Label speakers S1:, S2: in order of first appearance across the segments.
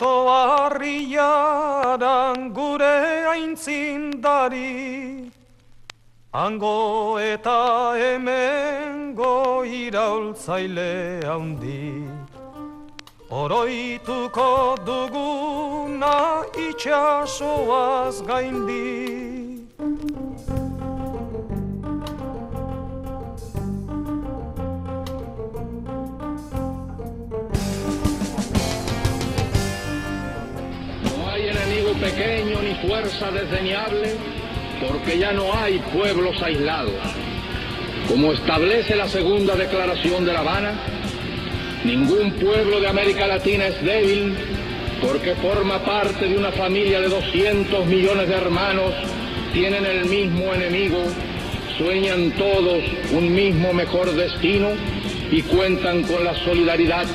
S1: ito harriaran gure aintzindari Ango eta hemen go iraultzaile handi. Oroituko duguna itxasoaz gaindi
S2: fuerza desdeñable porque ya no hay pueblos aislados. Como establece la segunda declaración de La Habana, ningún pueblo de América Latina es débil porque forma parte de una familia de 200 millones de hermanos, tienen el mismo enemigo, sueñan todos un mismo mejor destino y cuentan con la solidaridad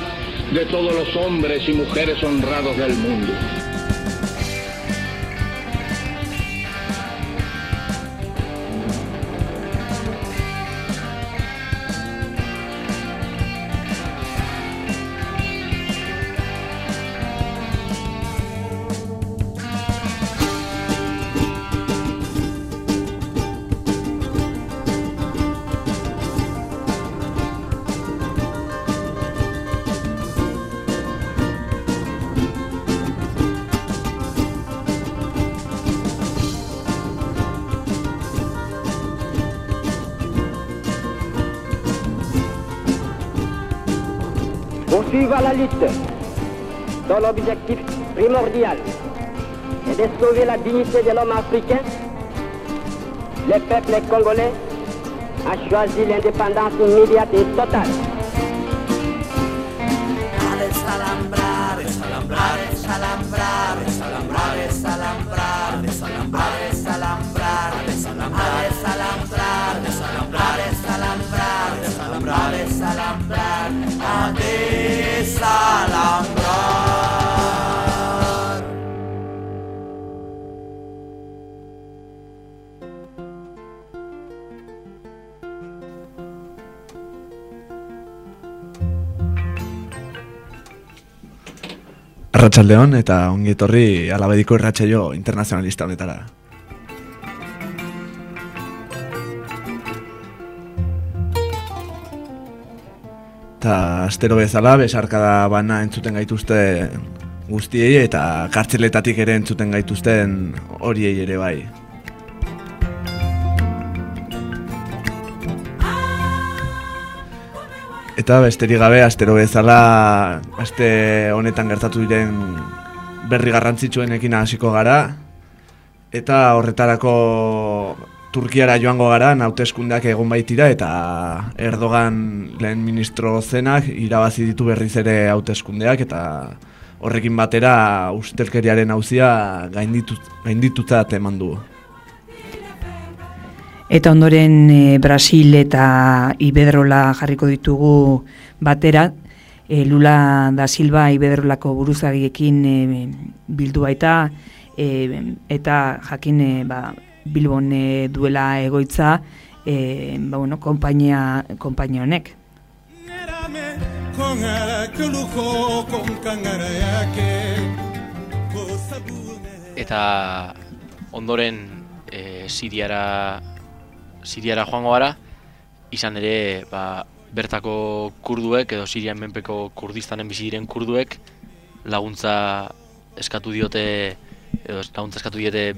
S2: de todos los hombres y mujeres honrados del mundo.
S3: Dont l'objectif primordial est de sauver la dignité de l'homme africain, le peuple congolais a choisi l'indépendance immédiate et totale.
S4: Arratsaldeon eta ongi etorri alabediko irratsaio internazionalista honetara. Eta astero bezala besarkada bana entzuten gaituzte guztiei eta kartzeletatik ere entzuten gaituzten horiei ere bai. Eta besterik gabe astero bezala aste honetan gertatu diren berri garrantzitsuenekin hasiko gara eta horretarako Turkiara joango gara hauteskundeak egon baitira eta Erdogan lehen ministro zenak irabazi ditu berriz ere hauteskundeak eta horrekin batera ustelkeriaren auzia gainditu, gainditutzat eman du.
S5: Eta ondoren e, Brasil eta Ibedrola jarriko ditugu batera, e, Lula da Silva Ibedrolako buruzagiekin e, bildu baita, e, eta jakin e, ba, Bilbon e, duela egoitza, e, ba, bueno, kompainia, kompainia honek.
S6: eta ondoren e, Siriara Siriara joango gara izan ere ba, bertako kurduek edo Sirian menpeko Kurdistanen bizi diren kurduek laguntza eskatu diote edo laguntza eskatu diote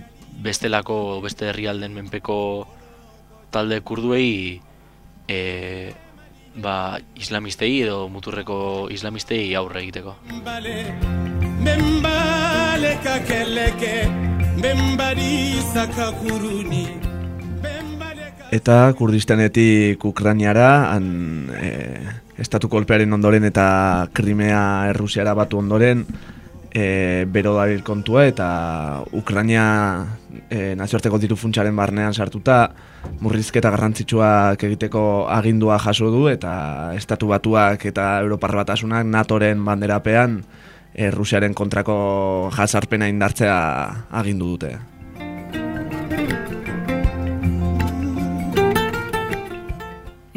S6: bestelako beste herrialden menpeko talde kurduei e, ba, islamistei edo muturreko islamistei aurre egiteko.
S4: Eta Kurdistanetik Ukrainiara, han, e, estatu kolpearen ondoren eta Krimea Errusiara batu ondoren, e, bero dabil kontua eta Ukraina e, nazioarteko diru funtsaren barnean sartuta murrizketa garrantzitsuak egiteko agindua jaso du eta estatu batuak eta Europar batasunak NATOren banderapean e, Rusiaren kontrako jasarpena indartzea agindu dute.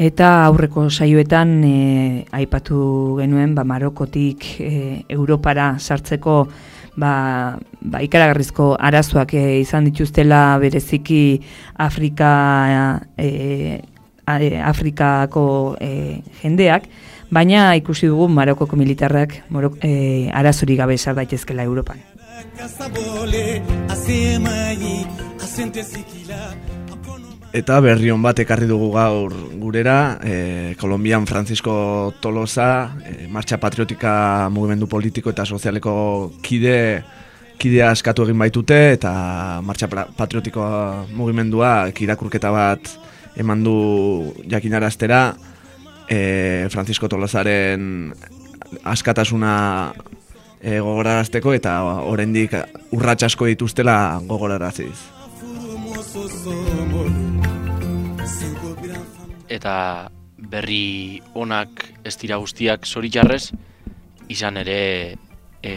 S5: Eta aurreko saioetan e, aipatu genuen ba, Marokotik e, Europara sartzeko ba, ba, ikaragarrizko arazoak e, izan dituztela bereziki Afrika e, Afrikako e, jendeak, baina ikusi dugu Marokoko militarrak morok, e, arazori gabe sar daitezkela Europan.
S4: Eta berri hon bat ekarri dugu gaur gurera, e, Kolombian Francisco Tolosa, e, Marcha Patriotika mugimendu politiko eta sozialeko kide kidea askatu egin baitute eta Marcha Patriotiko mugimendua irakurketa bat eman du jakinaraztera e, Francisco Tolosaren askatasuna e, gogorarazteko eta oraindik urrats asko dituztela gogoraraziz.
S6: Eta berri onak ez dira guztiak zoritxarrez, izan ere e,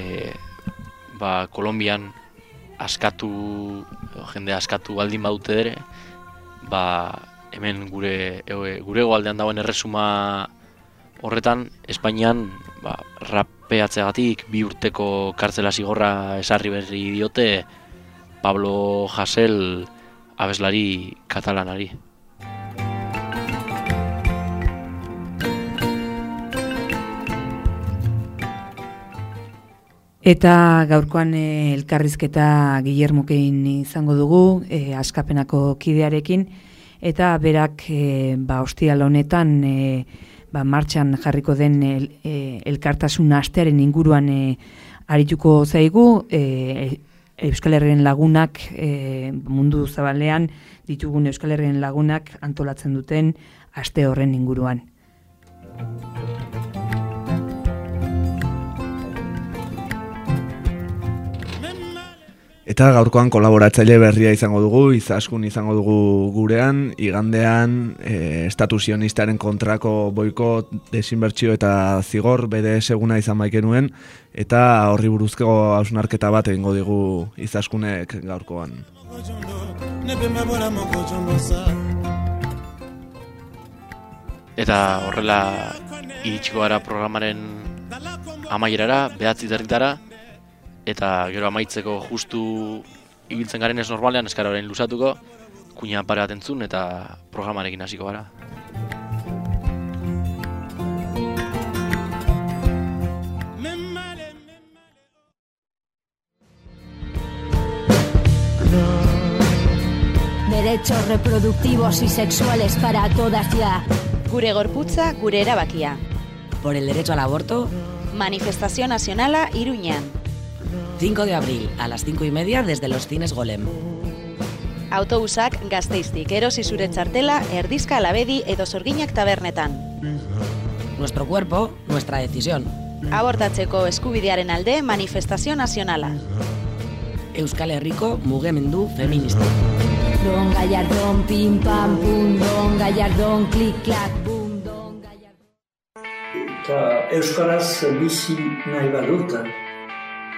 S6: ba, Kolombian askatu, jende askatu baldin badute ere, ba, hemen gure e, gure goaldean dagoen erresuma horretan Espainian ba, rapeatzeagatik bi urteko kartzela zigorra esarri berri diote Pablo Hasel abeslari katalanari.
S5: Eta gaurkoan e, elkarrizketa Guillermokein izango dugu, e, askapenako kidearekin, eta berak e, ba ostial honetan e, ba, martxan jarriko den el, e, elkartasun astearen inguruan e, arituko zaigu e, Euskal Herrien lagunak e, mundu zabalean ditugun Euskal Herrien lagunak antolatzen duten aste horren inguruan.
S4: Eta gaurkoan kolaboratzaile berria izango dugu, izaskun izango dugu gurean, igandean e, estatu sionistaren kontrako boiko desinbertsio eta zigor bede seguna izan baikenuen, eta horri buruzko hausnarketa bat egingo digu izaskunek gaurkoan.
S6: Eta horrela iritsiko gara programaren amaierara, behatzi derritara, eta gero amaitzeko justu ibiltzen garen ez normalean eskara orain lusatuko kuina pare bat entzun eta programarekin hasiko gara.
S7: Derechos reproductivos y sexuales para todas ya.
S8: Gure gorputza, gure erabakia.
S9: Por el derecho al aborto.
S8: Manifestación nacionala Iruñan.
S9: 5 de abril, a las 5 y media, desde los cines Golem.
S8: Autobusak gazteiztik, erosi zure txartela, erdizka alabedi edo zorginak tabernetan.
S9: Nuestro cuerpo, nuestra decisión.
S8: Abortatzeko eskubidearen alde manifestazio nazionala.
S9: Euskal Herriko mugemendu feminista.
S7: Don Gallardón, pim pam pum, don Gallardón, klik klak, bum, don Gallardón.
S10: Eta Euskaraz bizi nahi baduta,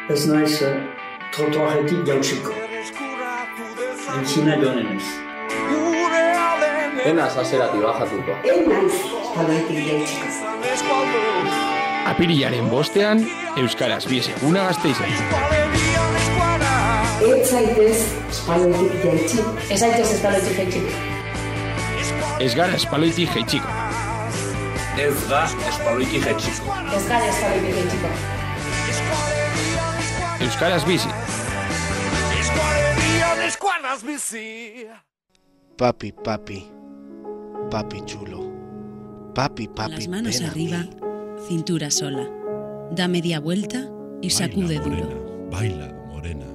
S10: ez naiz trotuaretik jautsiko. Entzina joanen ez.
S11: Enaz azerati bajatuko.
S12: Enaz espaloitik jautsiko.
S13: Apirilaren bostean, Euskaraz bies eguna gazteizen.
S12: Ez zaitez espaloitik jaitsi.
S14: Ez zaitez espaloitik jaitsi.
S13: Ez gara espaloitik jaitsiko.
S11: Ez da espaloitik jaitsiko.
S14: Ez gara espaloitik jaitsiko.
S13: Euskaraz bizi.
S15: Euskaraz bizi.
S16: Papi, papi. Papi chulo. Papi, papi.
S17: Las manos arriba, cintura sola. Da media vuelta y sacude
S18: baila,
S17: duro.
S18: Morena, baila, morena.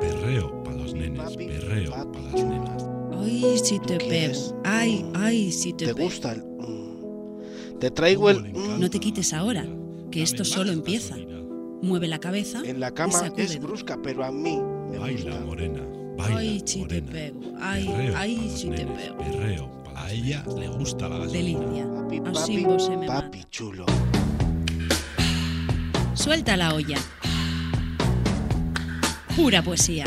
S18: Perreo para los nenes, papi, perreo para las nenas.
S17: Ay, si te pego. Ay, ay, si te,
S16: ¿Te
S17: pego.
S16: gusta el... mm? Te traigo el... mm,
S17: No te quites ahora, que esto solo empieza. Mueve la cabeza
S16: En la
S17: y
S16: cama
S17: sacude
S16: es brusca, pero a mí me
S18: Baila,
S16: gusta.
S18: morena, baila,
S17: Ay, si te pego. Ay,
S18: Perreo
S17: ay, si te pego.
S18: Perreo. A ella le gusta la gasolina.
S17: Delicia.
S16: Papi,
S17: Así
S16: papi,
S17: vos se me mata.
S16: papi chulo.
S17: Suelta la olla. Pura poesía.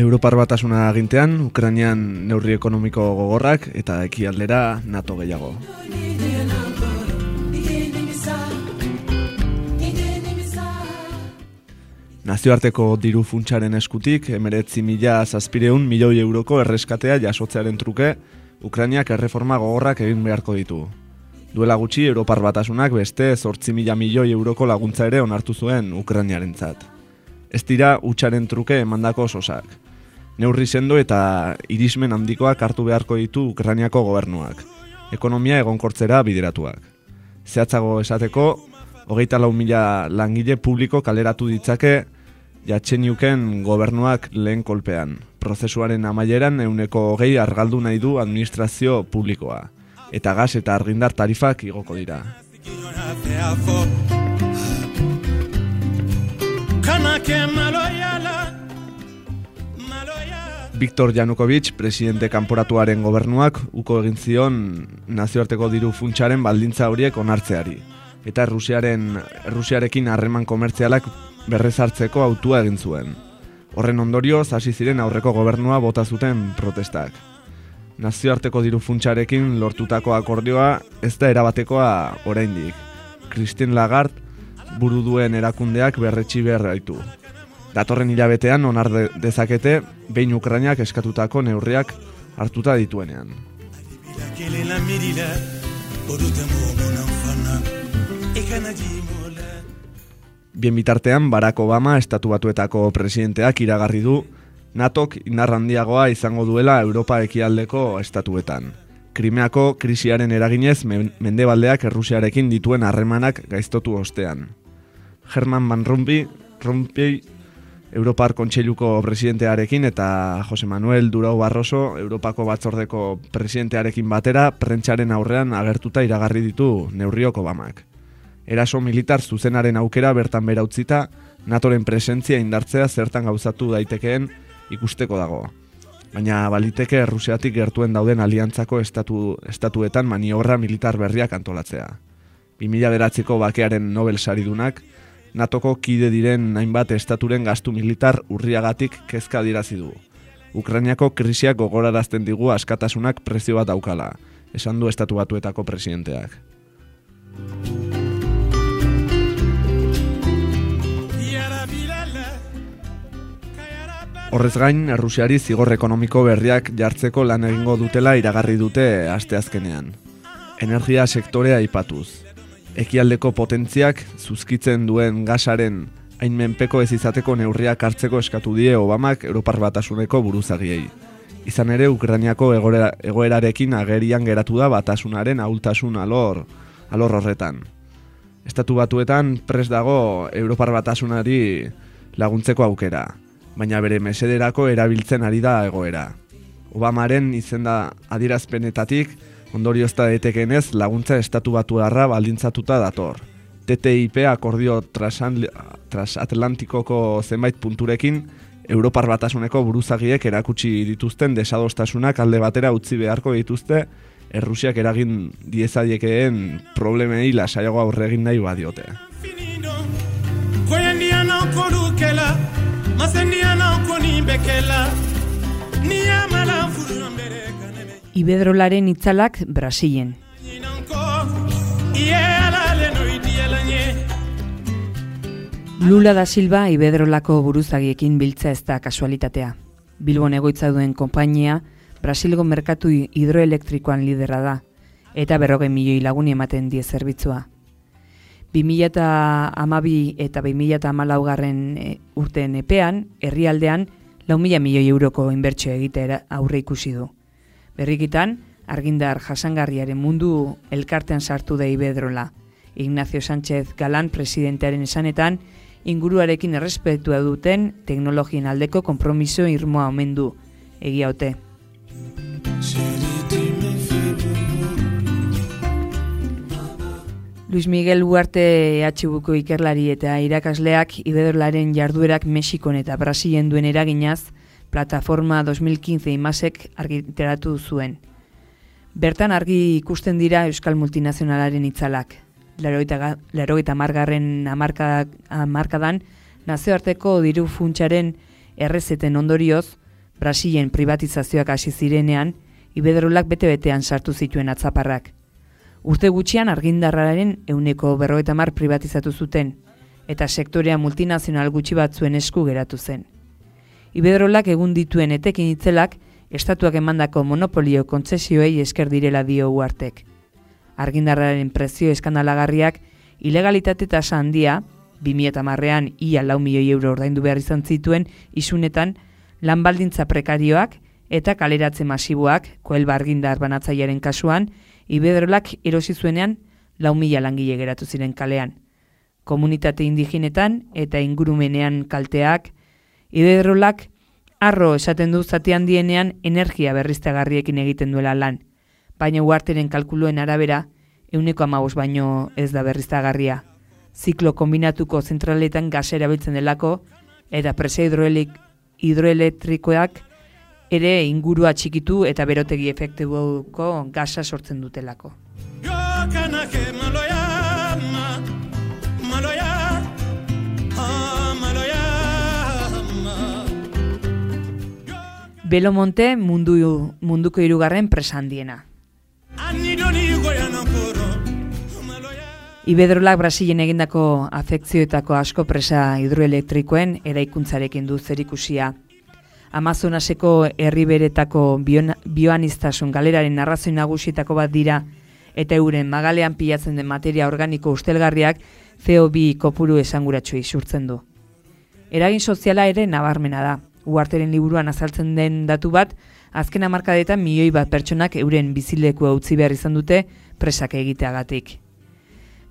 S4: Europar batasuna agintean, Ukrainian neurri ekonomiko gogorrak eta ekialdera NATO gehiago. Nazioarteko diru funtsaren eskutik, emeretzi mila zazpireun milioi euroko erreskatea jasotzearen truke, Ukrainiak erreforma gogorrak egin beharko ditu. Duela gutxi, Europar batasunak beste zortzi mila milioi euroko laguntza ere onartu zuen Ukrainiaren zat. Ez dira, utxaren truke emandako sosak. Neurri sendo eta irismen handikoak hartu beharko ditu Ukrainiako gobernuak. Ekonomia egonkortzera bideratuak. Zehatzago esateko, hogeita lau mila langile publiko kaleratu ditzake jatxeniuken gobernuak lehen kolpean. Prozesuaren amaieran euneko hogei argaldu nahi du administrazio publikoa. Eta gas eta argindar tarifak igoko dira. Viktor Janukovic, presidente kanporatuaren gobernuak, uko egin zion nazioarteko diru funtsaren baldintza horiek onartzeari. Eta Rusiaren, Rusiarekin harreman komertzialak berrezartzeko autua egin zuen. Horren ondorio, hasi ziren aurreko gobernua bota zuten protestak. Nazioarteko diru funtsarekin lortutako akordioa ez da erabatekoa oraindik. Christine Lagarde buru duen erakundeak berretxi behar gaitu. Datorren hilabetean onar de dezakete behin Ukrainiak eskatutako neurriak hartuta dituenean. Bien bitartean, Barack Obama estatu batuetako presidenteak iragarri du NATOk indar handiagoa izango duela Europa ekialdeko estatuetan. Krimeako krisiaren eraginez mendebaldeak Errusiarekin dituen harremanak gaiztotu ostean. Herman Van Rompuy, Rompuy Europar Kontseiluko presidentearekin eta Jose Manuel Durau Barroso Europako batzordeko presidentearekin batera prentsaren aurrean agertuta iragarri ditu neurriok Obamak. Eraso militar zuzenaren aukera bertan bera utzita, NATOren presentzia indartzea zertan gauzatu daitekeen ikusteko dago. Baina baliteke Rusiatik gertuen dauden aliantzako estatu, estatuetan maniobra militar berriak antolatzea. 2000 beratzeko bakearen Nobel saridunak, NATOko kide diren hainbat estaturen gastu militar urriagatik kezka dirazi du. Ukrainiako krisiak gogorarazten digu askatasunak prezio bat daukala, esan du estatu batuetako presidenteak. Horrez gain, Errusiari zigor ekonomiko berriak jartzeko lan egingo dutela iragarri dute asteazkenean. Energia sektorea aipatuz. Ekialdeko potentziak zuzkitzen duen gasaren hain menpeko ez izateko neurriak hartzeko eskatu die Obamak Europar Batasuneko buruzagiei. Izan ere, Ukrainiako egoera, egoerarekin agerian geratu da batasunaren ahultasun alor, alor horretan. Estatu batuetan pres dago Europar Batasunari laguntzeko aukera baina bere mesederako erabiltzen ari da egoera. Obamaren izenda adirazpenetatik, ondorio ez da laguntza estatu batu baldintzatuta dator. TTIP akordio transatlantikoko zenbait punturekin, Europar batasuneko buruzagiek erakutsi dituzten desadostasunak alde batera utzi beharko dituzte, Errusiak eragin diezadiekeen problemei lasaiago aurregin nahi badiote.
S5: Ibedrolaren itzalak Brasilen. Lula da Silva Ibedrolako buruzagiekin biltza ez da kasualitatea. Bilbon egoitza duen konpainia Brasilgo merkatu hidroelektrikoan lidera da eta berrogei milioi laguni ematen die zerbitzua. 2000 eta amabi eta 2000 eta amalaugarren e, urteen epean, herrialdean, lau mila milioi euroko inbertsio egitera aurre ikusi du. Berrikitan, argindar jasangarriaren mundu elkartean sartu da ibedrola. Ignacio Sánchez Galan presidentearen esanetan, inguruarekin errespetua duten teknologien aldeko konpromiso irmoa omendu egia ote. Luis Miguel Uarte atxibuko ikerlari eta irakasleak ibedorlaren jarduerak Mexikon eta Brasilen duen eraginaz, plataforma 2015 imasek argiteratu zuen. Bertan argi ikusten dira Euskal Multinazionalaren itzalak. larogeita margarren amarkadan, nazioarteko diru funtsaren errezeten ondorioz, Brasilen privatizazioak hasi zirenean, ibedrolak bete-betean sartu zituen atzaparrak. Urte gutxian argindarraren euneko berroeta mar privatizatu zuten, eta sektorea multinazional gutxi batzuen esku geratu zen. Ibedrolak egun dituen etekin itzelak, estatuak emandako monopolio kontzesioei esker direla dio uartek. Argindarraren prezio eskandalagarriak, ilegalitate tasa handia, 2008an ia lau milioi euro ordaindu behar izan zituen isunetan, lanbaldintza prekarioak eta kaleratze masiboak, koel bargindar banatzaiaren kasuan, ibedrolak erosi zuenean lau mila langile geratu ziren kalean. Komunitate indigenetan eta ingurumenean kalteak, ibedrolak arro esaten du zati handienean energia berriztagarriekin egiten duela lan, baina uarteren kalkuluen arabera, euneko amabos baino ez da berriztagarria. Ziklo kombinatuko zentraletan gasera biltzen delako, eta presa hidroelik hidroelektrikoak ere ingurua txikitu eta berotegi efektibuko gasa sortzen dutelako. Belomonte mundu, munduko irugarren presandiena. Ibedrolak Brasilen egindako afekzioetako asko presa hidroelektrikoen eraikuntzarekin du zerikusia. Amazonaseko herriberetako bioanistasun galeraren narrazoi nagusietako bat dira eta euren magalean pilatzen den materia organiko ustelgarriak CO2 kopuru esanguratsu isurtzen du. Eragin soziala ere nabarmena da. Uarteren liburuan azaltzen den datu bat, azken amarkadetan milioi bat pertsonak euren bizilekua utzi behar izan dute presak egiteagatik.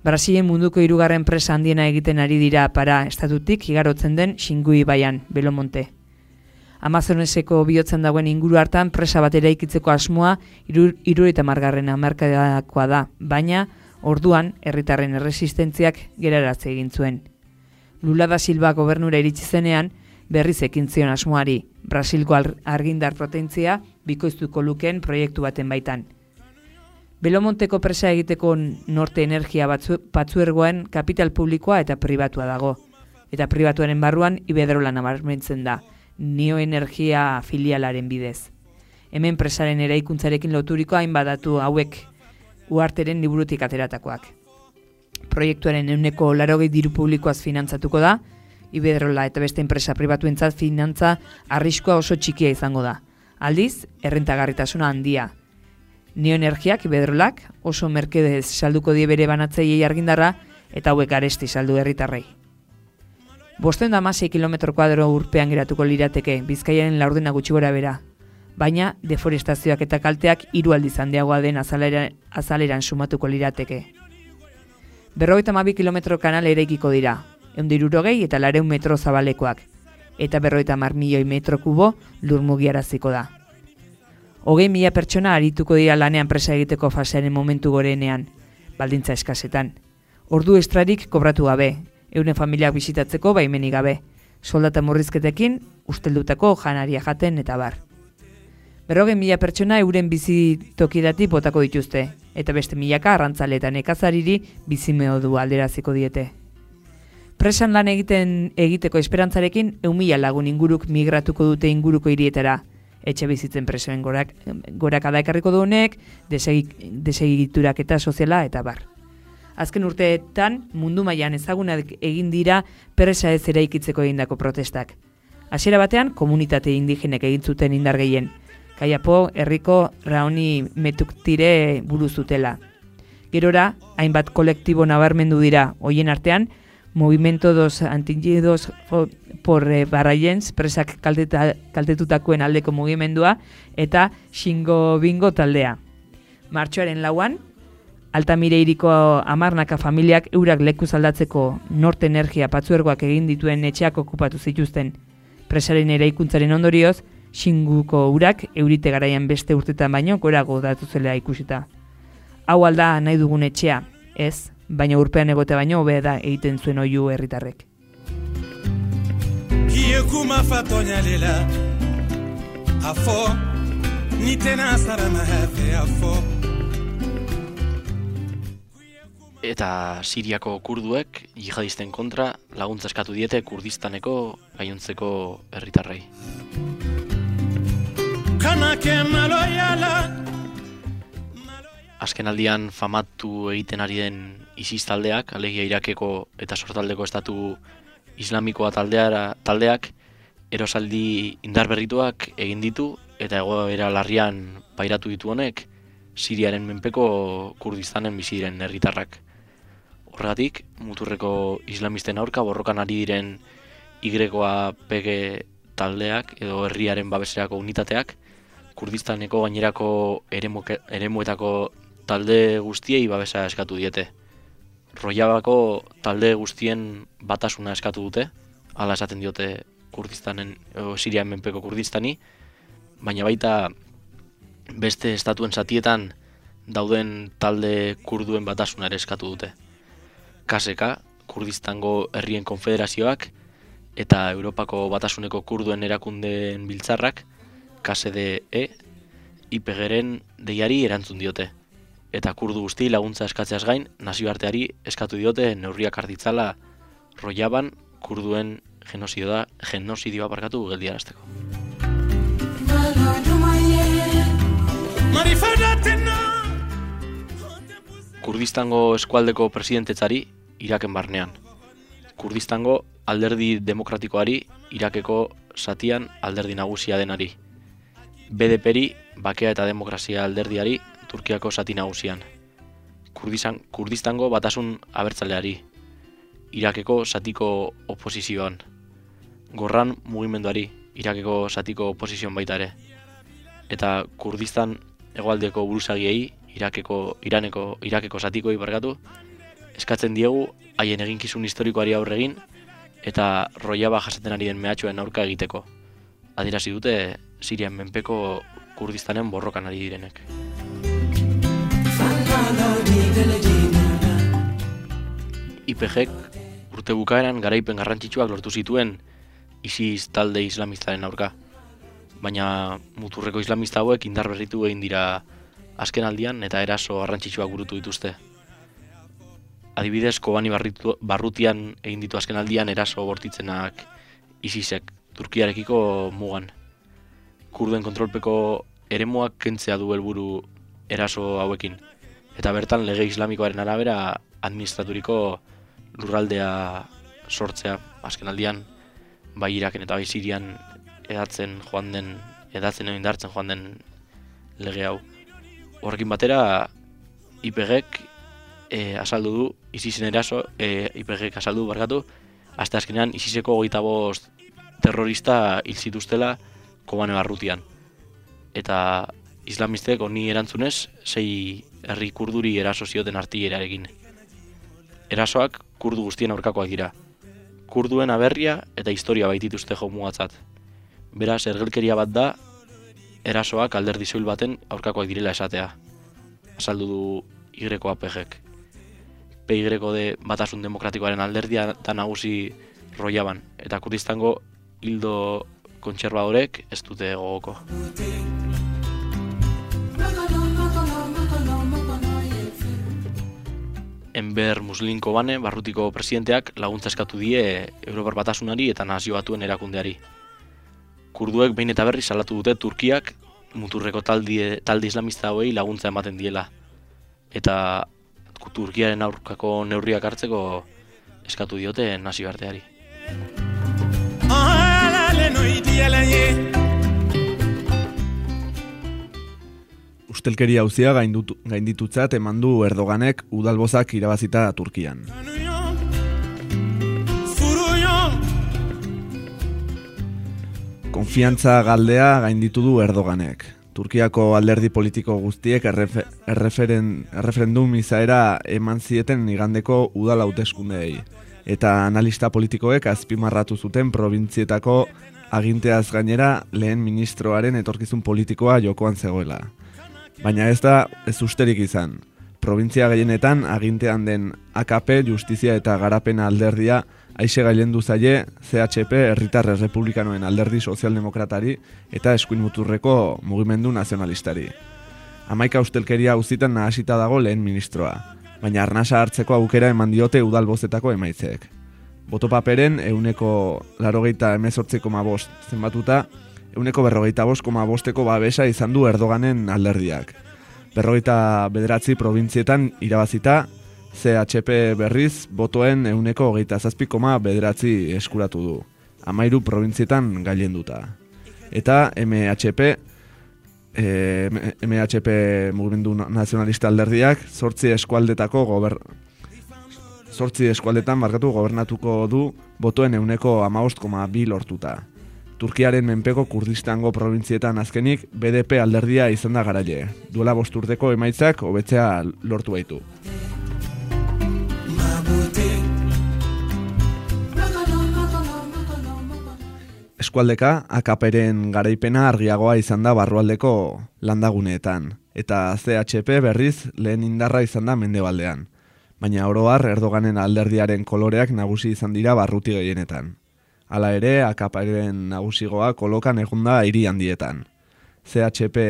S5: Brasilen munduko hirugarren presa handiena egiten ari dira para estatutik igarotzen den Xingui Baian, Belomonte. Amazoneseko bihotzen dagoen inguru hartan presa bat eraikitzeko asmoa iru, eta margarren amarkadakoa da, baina orduan herritarren erresistentziak geraratze egin zuen. Lula da Silva gobernura iritsi zenean berriz ekin zion asmoari, Brasilko argindar potentzia bikoiztuko luken proiektu baten baitan. Belomonteko presa egiteko norte energia batzu, patzuergoen kapital publikoa eta pribatua dago. Eta pribatuaren barruan ibedrola nabarmentzen da, neoenergia filialaren bidez. Hemen presaren eraikuntzarekin loturiko hainbat datu hauek uarteren liburutik ateratakoak. Proiektuaren euneko larogei diru publikoaz finantzatuko da, ibedrola eta beste enpresa pribatuentzat finantza arriskoa oso txikia izango da. Aldiz, errentagarritasuna handia, Neoenergiak bedrolak oso merkedez salduko die bere banatzeiei argindarra eta hauek aresti saldu herritarrei. Bosten da masei kilometro kuadro urpean geratuko lirateke bizkaiaren laurdena gutxi gora bera, baina deforestazioak eta kalteak hiru aldiz handiagoa den azaleran, azaleran sumatuko lirateke. Berrogeita mabi kilometro kanal ere ikiko dira, eundirurogei eta lareun metro zabalekoak, eta berrogeita mar milioi metro kubo lurmugiaraziko da. Hogei mila pertsona arituko dira lanean presa egiteko fasearen momentu gorenean, baldintza eskasetan. Ordu estrarik kobratu gabe, euren familiak bisitatzeko baimeni gabe, soldata murrizketekin, usteldutako janaria jaten eta bar. Berrogen mila pertsona euren bizi tokidati botako dituzte, eta beste milaka arrantzaletan ekazariri bizimeo du alderaziko diete. Presan lan egiten egiteko esperantzarekin, eumila lagun inguruk migratuko dute inguruko hirietara, etxe bizitzen presoen gorak, gorak adaekarriko duenek, desegiturak eta soziala eta bar. Azken urteetan mundu mailan ezagunak egin dira presa ez eraikitzeko egindako protestak. Hasiera batean komunitate indigenek egin zuten indar gehien. Kaiapo herriko raoni metuktire buruzutela. Gerora, hainbat kolektibo nabarmendu dira, hoien artean, Movimiento dos Antillidos por eh, Barraiens, presak kaldeta, kaltetutakoen aldeko mugimendua, eta xingo bingo taldea. Martxoaren lauan, Altamire iriko amarnaka familiak eurak leku zaldatzeko norte energia patzuergoak egin dituen etxeak okupatu zituzten. Presaren eraikuntzaren ondorioz, xinguko urak eurite garaian beste urtetan baino gorago datu zelea ikusita. Hau alda nahi dugun etxea, ez, baina urpean egote baino hobe da egiten zuen oiu herritarrek.
S19: Kiekuma fatonya lela afo ni tena sara ma hefe afo
S6: eta Siriako kurduek jihadisten kontra laguntza eskatu diete Kurdistaneko gainontzeko herritarrei. Azken aldian famatu egiten ari den ISIS taldeak, alegia Irakeko eta sortaldeko estatu islamikoa taldeara, taldeak, erosaldi indar berrituak egin ditu eta egoera larrian pairatu ditu honek Siriaren menpeko Kurdistanen bizi diren herritarrak. Horregatik, muturreko islamisten aurka borrokan ari diren igrekoa pege taldeak edo herriaren babeserako unitateak Kurdistaneko gainerako eremuetako talde guztiei babesa eskatu diete. Rojabako talde guztien batasuna eskatu dute, hala esaten diote Kurdistanen, o, Sirian menpeko Kurdistani, baina baita beste estatuen zatietan dauden talde kurduen batasuna ere eskatu dute. Kaseka, Kurdistango herrien konfederazioak eta Europako batasuneko kurduen erakundeen biltzarrak, KSDE, IPGren deiari erantzun diote. Eta kurdu guzti laguntza eskatzeaz gain, nazioarteari eskatu diote neurriak arditzala roiaban kurduen genozidioa, genozidioa barkatu geldiarazteko. Kurdistango eskualdeko presidentetzari Iraken barnean. Kurdistango alderdi demokratikoari Irakeko satian alderdi nagusia denari. BDPri bakea eta demokrazia alderdiari Turkiako sati nagusian. Kurdistan, Kurdistango batasun abertzaleari. Irakeko satiko oposizioan. Gorran mugimenduari Irakeko satiko oposizioan baita ere. Eta Kurdistan hegoaldeko buruzagiei Irakeko Iraneko Irakeko satikoei barkatu eskatzen diegu haien eginkizun historikoari aurre egin eta roiaba jasaten ari den mehatxuen aurka egiteko. Adirazi dute Sirian menpeko Kurdistanen borrokan ari direnek. IPGek urte bukaeran garaipen garrantzitsuak lortu zituen ISIS talde islamistaren aurka. Baina muturreko islamista hauek indar berritu egin dira azken aldian eta eraso garrantzitsuak burutu dituzte. Adibidez, Kobani barritu, barrutian egin ditu azken aldian eraso bortitzenak ISISek Turkiarekiko mugan. Kurduen kontrolpeko eremuak kentzea du helburu eraso hauekin. Eta bertan lege islamikoaren arabera administraturiko lurraldea sortzea azken aldian bai iraken eta bai sirian edatzen joan den edatzen egin dartzen joan den lege hau. Horrekin batera IPGek e, azaldu du ISISen eraso e, IPGek azaldu barkatu hasta azkenean ISISeko hogeita bost terrorista hil zituztela kobane barrutian. Eta islamistek honi erantzunez, sei herri kurduri eraso zioten artillerarekin. Erasoak kurdu guztien aurkakoak dira. Kurduen aberria eta historia baitituzte jo mugatzat. Beraz, ergelkeria bat da, erasoak alderdi zoil baten aurkakoak direla esatea. Azaldu du Y APGek. PY batasun demokratikoaren alderdia da nagusi roiaban. Eta kurdistango hildo kontserbadorek ez dute gogoko. Enber Muslinko bane, barrutiko presidenteak laguntza eskatu die Europar batasunari eta nazio batuen erakundeari. Kurduek behin eta berri salatu dute Turkiak muturreko taldi, taldi islamista hauei laguntza ematen diela. Eta Turkiaren aurkako neurriak hartzeko eskatu diote nazio
S4: Ustelkeria hauzia gainditutzat eman du Erdoganek udalbozak irabazita Turkian. Konfiantza galdea gainditu du Erdoganek. Turkiako alderdi politiko guztiek errefe, erreferen, erreferendum izaera eman zieten igandeko udal hauteskundeei. Eta analista politikoek azpimarratu zuten provintzietako aginteaz gainera lehen ministroaren etorkizun politikoa jokoan zegoela. Baina ez da ez usterik izan. Provintzia gehienetan agintean den AKP justizia eta garapena alderdia aixe gailendu zaie CHP herritar republikanoen alderdi sozialdemokratari eta eskuin muturreko mugimendu nazionalistari. Amaika ustelkeria auzitan nahasita dago lehen ministroa. baina arnasa hartzeko aukera eman diote udal bozetako emaitzek. Botopaperen euneko larogeita emezortziko bost zenbatuta, euneko berrogeita bost koma bosteko babesa izan du Erdoganen alderdiak. Berrogeita bederatzi provintzietan irabazita, CHP berriz botoen euneko hogeita zazpi koma bederatzi eskuratu du. Amairu provintzietan gailenduta. Eta MHP, eh, MHP mugimendu nazionalista alderdiak, sortzi eskualdetako gober... Sortzi eskualdetan markatu gobernatuko du botoen euneko amaost koma bi lortuta. Turkiaren menpeko kurdistango provintzietan azkenik BDP alderdia izan da garaile. Duela bosturteko emaitzak hobetzea lortu baitu. Eskualdeka, akaperen garaipena argiagoa izan da barrualdeko landaguneetan, eta CHP berriz lehen indarra izan da mendebaldean. Baina oroar Erdoganen alderdiaren koloreak nagusi izan dira barruti gehienetan. Hala ere, akaperen nagusigoa kolokan egunda hiri handietan. CHP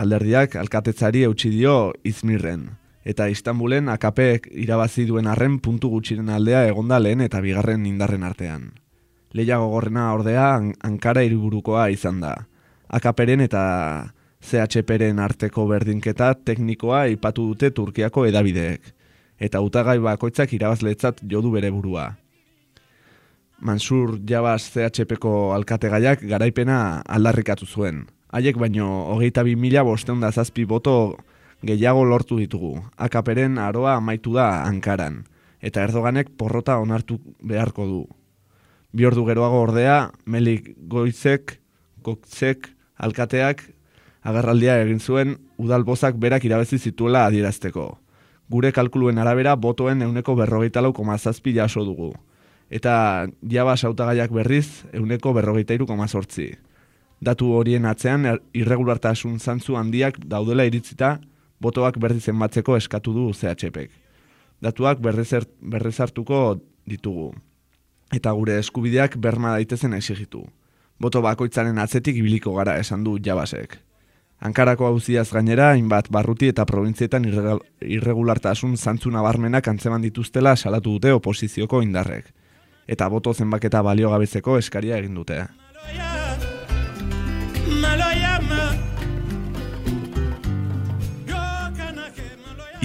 S4: alderdiak alkatetzari eutxi dio Izmirren, eta Istanbulen akapek irabazi duen arren puntu gutxiren aldea egonda lehen eta bigarren indarren artean. Leia gogorrena ordea Ankara hiriburukoa izan da. Akaperen eta CHPren arteko berdinketa teknikoa ipatu dute Turkiako edabideek, eta utagai bakoitzak irabazletzat jodu bere burua. Mansur Jabaz CHPko alkategaiak garaipena aldarrikatu zuen. Haiek baino hogeita bi mila bosteun da zazpi boto gehiago lortu ditugu. Akaperen aroa amaitu da Ankaran, eta Erdoganek porrota onartu beharko du. Bi ordu geroago ordea, Melik Goizek, Goizek, alkateak, agarraldia egin zuen, udalbozak berak irabezi zituela adierazteko. Gure kalkuluen arabera, botoen euneko berrogeita lau jaso dugu. Eta jaba sautagaiak berriz, euneko berrogeita iru komazortzi. Datu horien atzean, irregulartasun zantzu handiak daudela iritzita, botoak berriz enbatzeko eskatu du CHPek. Datuak berrezartuko ditugu eta gure eskubideak berma daitezen exigitu. Boto bakoitzaren atzetik ibiliko gara esan du jabasek. Ankarako hauziaz gainera, hainbat barruti eta provintzietan irregulartasun zantzu nabarmenak antzeman dituztela salatu dute oposizioko indarrek. Eta boto zenbaketa baliogabezeko eskaria egin dute.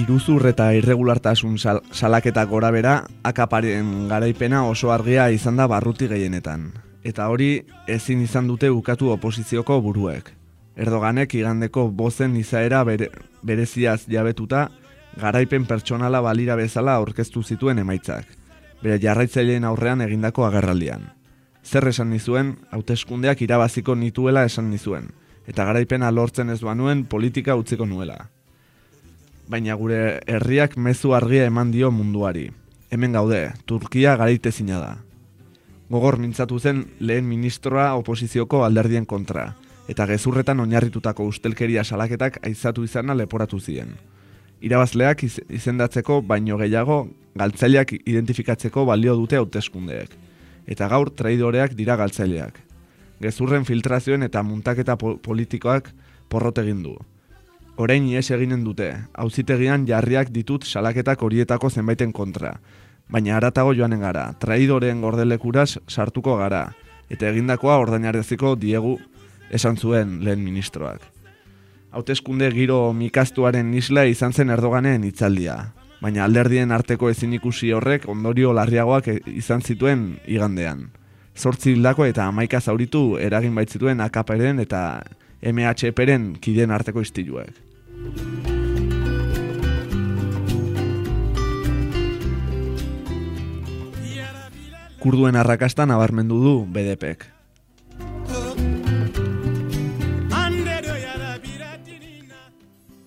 S4: Iruzur eta irregulartasun sal salaketak gora bera, akaparen garaipena oso argia izan da barruti gehienetan. Eta hori ezin izan dute ukatu oposizioko buruek. Erdoganek igandeko bozen izaera bere, bereziaz jabetuta, garaipen pertsonala balira bezala aurkeztu zituen emaitzak. Bere jarraitzaileen aurrean egindako agerraldian. Zer esan nizuen, hauteskundeak irabaziko nituela esan nizuen. Eta garaipena lortzen ez banuen politika utziko nuela baina gure herriak mezu argia eman dio munduari. Hemen gaude, Turkia garaitezina da. Gogor mintzatu zen lehen ministroa oposizioko alderdien kontra, eta gezurretan oinarritutako ustelkeria salaketak aizatu izana leporatu ziren. Irabazleak izendatzeko baino gehiago galtzaileak identifikatzeko balio dute hauteskundeek. Eta gaur traidoreak dira galtzaileak. Gezurren filtrazioen eta muntaketa politikoak porrot egin du orain ies eginen dute, auzitegian jarriak ditut salaketak horietako zenbaiten kontra. Baina aratago joanen gara, traidoren gordelekuraz sartuko gara, eta egindakoa ordainareziko diegu esan zuen lehen ministroak. Hauteskunde giro mikastuaren isla izan zen Erdoganen hitzaldia, baina alderdien arteko ezin ikusi horrek ondorio larriagoak izan zituen igandean. Zortzi hildako eta amaika zauritu eragin baitzituen akaperen eta MHPren kiden arteko istiluek. Kurduen arrakasta nabarmendu du BDPek.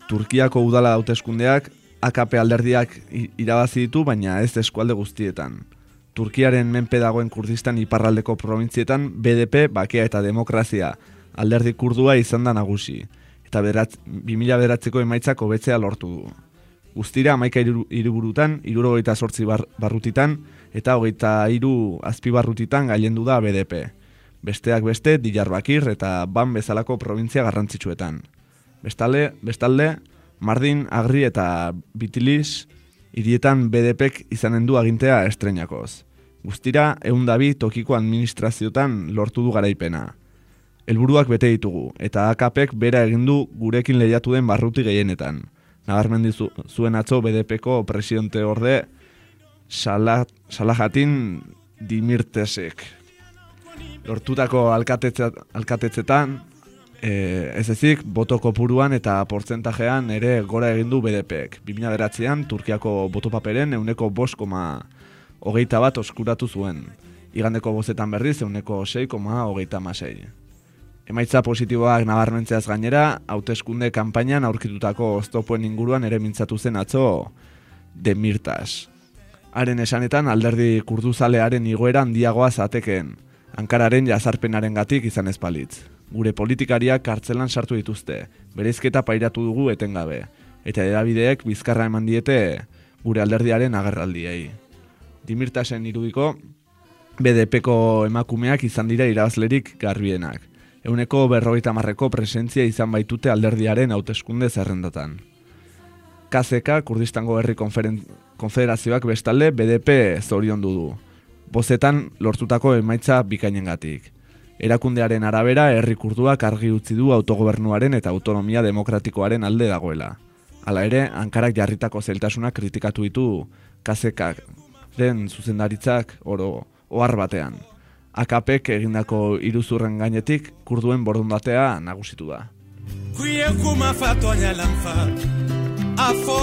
S4: Turkiako udala hauteskundeak AKP alderdiak irabazi ditu, baina ez eskualde guztietan. Turkiaren menpe dagoen Kurdistan iparraldeko provintzietan BDP, bakea eta demokrazia alderdi kurdua izan da nagusi, eta beratz, 2000 beratzeko emaitzak hobetzea lortu du. Guztira, amaika iruburutan, iruro goita sortzi bar, barrutitan, eta hogeita iru azpibarrutitan gailendu da BDP. Besteak beste, Diyarbakir eta Ban bezalako provintzia garrantzitsuetan. Bestalde, bestalde, Mardin, Agri eta Bitilis hirietan BDPek izanen du agintea estreinakoz. Guztira, eundabi tokiko administraziotan lortu du garaipena. Helburuak bete ditugu, eta AKPek bera egin du gurekin lehiatu den barruti gehienetan. Nabarmendi zu, zuen atzo BDPko presidente orde Salah, Salahatin Dimirtesek. Lortutako alkatetze, alkatetzetan, e, ez ezik, boto kopuruan eta portzentajean ere gora egin du BDPek. 2009an Turkiako botopaperen euneko boskoma hogeita bat oskuratu zuen. Igandeko bozetan berriz euneko 6,hogeita hogeita masei. Emaitza positiboak nabarmentzeaz gainera, hauteskunde kanpainan aurkitutako oztopoen inguruan ere mintzatu zen atzo demirtas. Haren esanetan alderdi kurduzalearen igoera handiagoa zateken, Ankararen jazarpenaren gatik izan espalitz. Gure politikariak kartzelan sartu dituzte, bereizketa pairatu dugu etengabe, eta edabideek bizkarra eman diete gure alderdiaren agerraldiei. Dimirtasen irudiko, BDPko emakumeak izan dira irabazlerik garbienak. Euneko berrogeita marreko presentzia izan baitute alderdiaren hauteskunde zerrendatan. KZK, Kurdistango Herri Konfederazioak bestalde BDP zorion du. Bozetan lortutako emaitza bikainengatik. Erakundearen arabera herri kurduak argi utzi du autogobernuaren eta autonomia demokratikoaren alde dagoela. Hala ere, Ankarak jarritako zeltasuna kritikatu ditu KZK den zuzendaritzak oro ohar batean. AKPek egindako iruzurren gainetik kurduen borundatea nagusitu da.
S19: Afo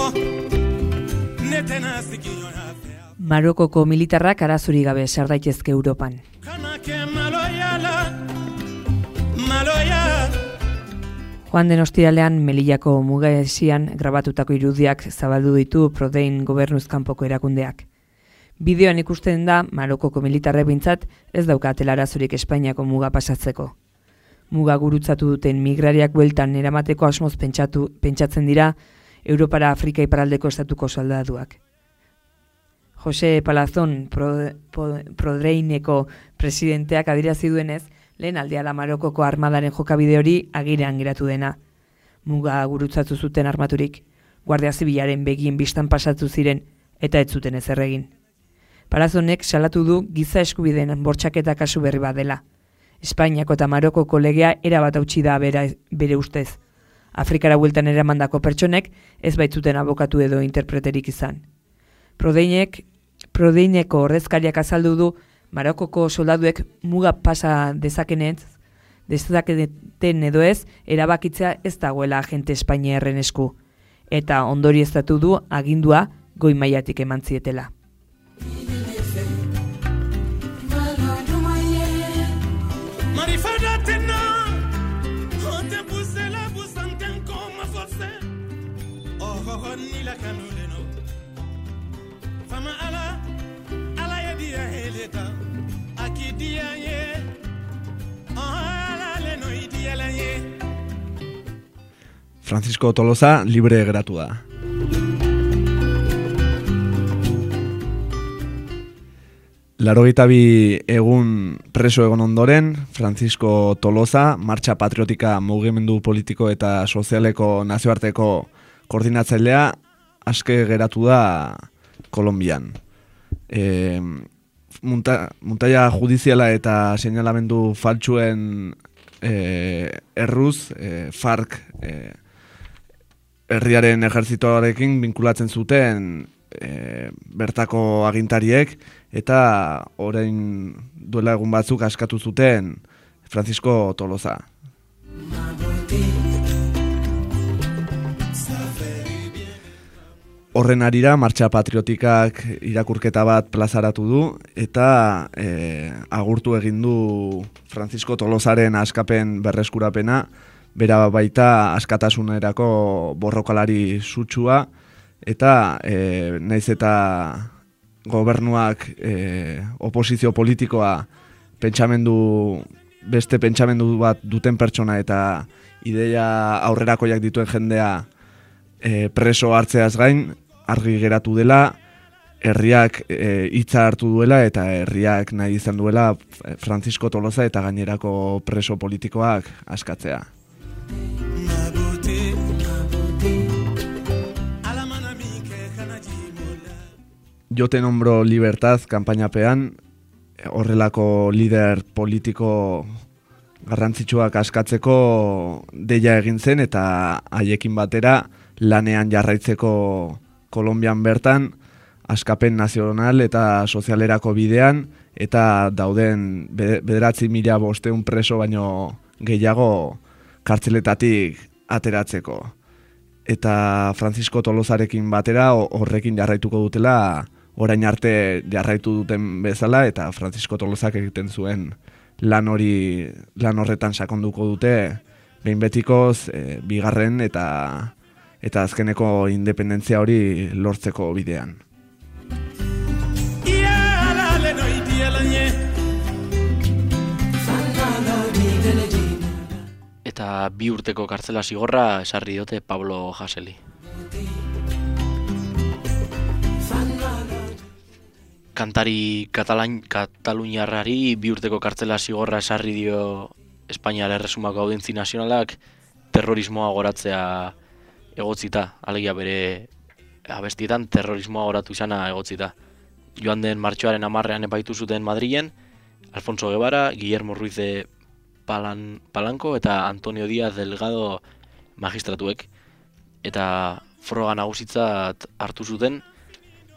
S5: Marokoko militarrak arazuri gabe sar daitezke Europan. Joan den ostiralean Melillako mugaesian grabatutako irudiak zabaldu ditu Prodein gobernuzkanpoko erakundeak. Bideoan ikusten da Marokoko militarre bintzat ez daukatela arazurik Espainiako muga pasatzeko. Muga gurutzatu duten migrariak bueltan eramateko asmoz pentsatu, pentsatzen dira Europara Afrika iparaldeko estatuko soldaduak. Jose pro, Prodreineko presidenteak adirazi duenez, lehen aldea da Marokoko armadaren jokabide hori agirean geratu dena. Muga gurutzatu zuten armaturik, Guardia Zibilaren begien bistan pasatu ziren eta ez zuten ezer egin. Palazonek salatu du giza eskubideen bortxaketa kasu berri bat dela. Espainiako eta Maroko kolegea erabat hautsi da bera, bere ustez. Afrikara bueltan eramandako pertsonek ez baitzuten abokatu edo interpreterik izan. Prodeinek, Prodeineko horrezkariak azaldu du Marokoko soldaduek muga pasa dezakenez, dezaketen edo ez, erabakitzea ez dagoela agente Espainiarren esku. Eta ondori estatu du agindua goi mailatik eman zietela.
S19: Fama ala dia heleta Aki dia ye ala leno idia la ye
S4: Francisco Tolosa libre geratu da. Larogeita bi egun preso egon ondoren, Francisco Tolosa, Martxa Patriotika mugimendu politiko eta sozialeko nazioarteko koordinatzailea, aske geratu da Kolombian. E, munta, muntaia judiziala eta seinalamendu faltsuen e, erruz, e, FARC e, herriaren ejertzitoarekin binkulatzen zuten e, bertako agintariek eta orain duela egun batzuk askatu zuten Francisco Toloza. Horren arira, Martxa Patriotikak irakurketa bat plazaratu du, eta e, agurtu egin du Francisco Tolosaren askapen berreskurapena, bera baita askatasunerako borrokalari sutsua, eta e, naiz eta gobernuak e, oposizio politikoa pentsamendu, beste pentsamendu bat duten pertsona eta ideia aurrerakoiak dituen jendea e, preso hartzeaz gain, argi geratu dela, herriak e, hitza hartu duela eta herriak nahi izan duela Francisco Toloza eta gainerako preso politikoak askatzea. jote nombro libertad kanpainapean, horrelako lider politiko garrantzitsuak askatzeko deia egin zen eta haiekin batera lanean jarraitzeko Kolombian bertan askapen nazional eta sozialerako bidean eta dauden bederatzi mila bosteun preso baino gehiago kartzeletatik ateratzeko. Eta Francisco Tolozarekin batera horrekin jarraituko dutela orain arte jarraitu duten bezala eta Francisco Tolozak egiten zuen lan hori lan horretan sakonduko dute behin betikoz e, bigarren eta eta azkeneko independentzia hori lortzeko bidean.
S6: Eta bi urteko kartzela zigorra esarri diote Pablo Jaseli. kantari katalain, kataluniarrari bi urteko kartzela zigorra esarri dio Espainiar Erresumako Audientzi Nazionalak terrorismoa goratzea egotzita, alegia bere abestietan terrorismoa goratu izana egotzita. Joan den martxoaren amarrean epaitu zuten Madrilen, Alfonso Guevara, Guillermo Ruiz de Palan, Palanko eta Antonio Díaz Delgado magistratuek. Eta froga nagusitzat hartu zuten,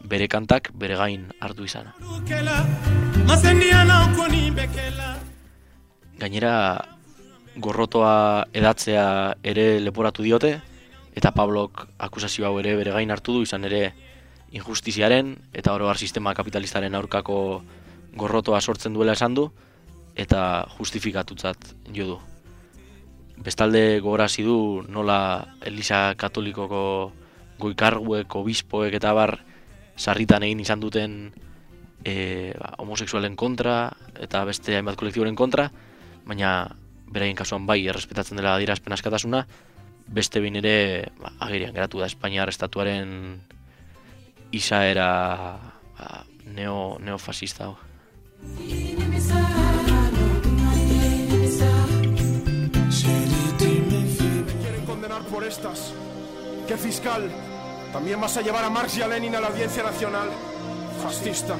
S6: bere kantak bere gain hartu izana. Gainera, gorrotoa edatzea ere leporatu diote, eta Pablok akusazio hau ere bere gain hartu du izan ere injustiziaren eta oroar sistema kapitalistaren aurkako gorrotoa sortzen duela esan du, eta justifikatutzat jo du. Bestalde gogorazi du nola Elisa Katolikoko goikarguek, obispoek eta bar sarritan egin izan duten e, ba, homoseksualen kontra eta beste hainbat kolektiboren kontra, baina beraien kasuan bai errespetatzen dela adierazpen askatasuna, beste behin ere ba, agerian geratu da Espainiar estatuaren izaera ba, neo, neofasista.
S15: Quieren condenar por estas. ¿Qué fiscal También vas a llevar a Marx y a Lenin a la Audiencia Nacional. Fascista.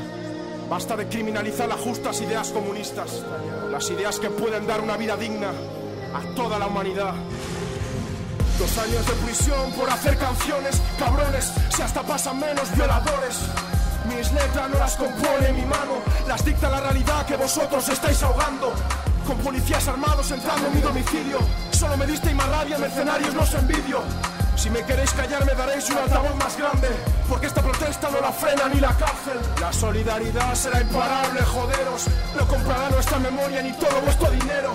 S15: Basta de criminalizar las justas ideas comunistas, las ideas que pueden dar una vida digna a toda la humanidad. Dos años de prisión por hacer canciones, cabrones, si hasta pasan menos violadores. Mis letras no las compone mi mano, las dicta la realidad que vosotros estáis ahogando. Con policías armados entrando en mi domicilio, solo me disteis más rabia, mercenarios, no os envidio. Si me queréis callar me daréis un altavoz más grande Porque esta protesta no la frena ni la cárcel La solidaridad será imparable, joderos No comprará nuestra memoria ni todo vuestro dinero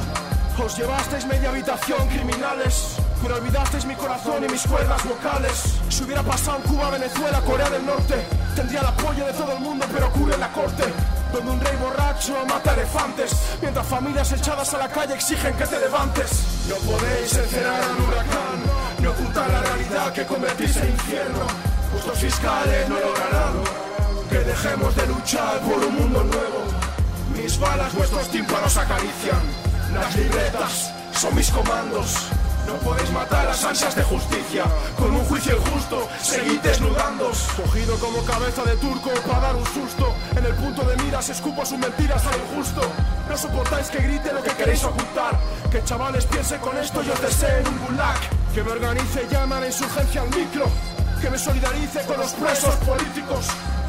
S15: Os llevasteis media habitación, criminales Pero olvidasteis mi corazón y mis cuerdas vocales. Si hubiera pasado en Cuba, Venezuela, Corea del Norte Tendría el apoyo de todo el mundo, pero ocurre en la corte donde un rey borracho mata elefantes Mientras familias echadas a la calle exigen que te levantes. No podéis encerrar al huracán Ni ocultar la realidad que convertís en infierno. Vuestros fiscales no lograrán Que dejemos de luchar por un mundo nuevo. Mis balas vuestros tímpanos acarician. Las libretas son mis comandos no podéis matar las ansias de justicia. Con un juicio injusto, seguid desnudándos Cogido como cabeza de turco para dar un susto. En el punto de mira se escupo sus mentiras al injusto. No soportáis que grite lo que queréis ocultar. Que chavales piensen con esto y os deseen un gulag. Que me organice llama la insurgencia al micro. Que me solidarice con los presos políticos.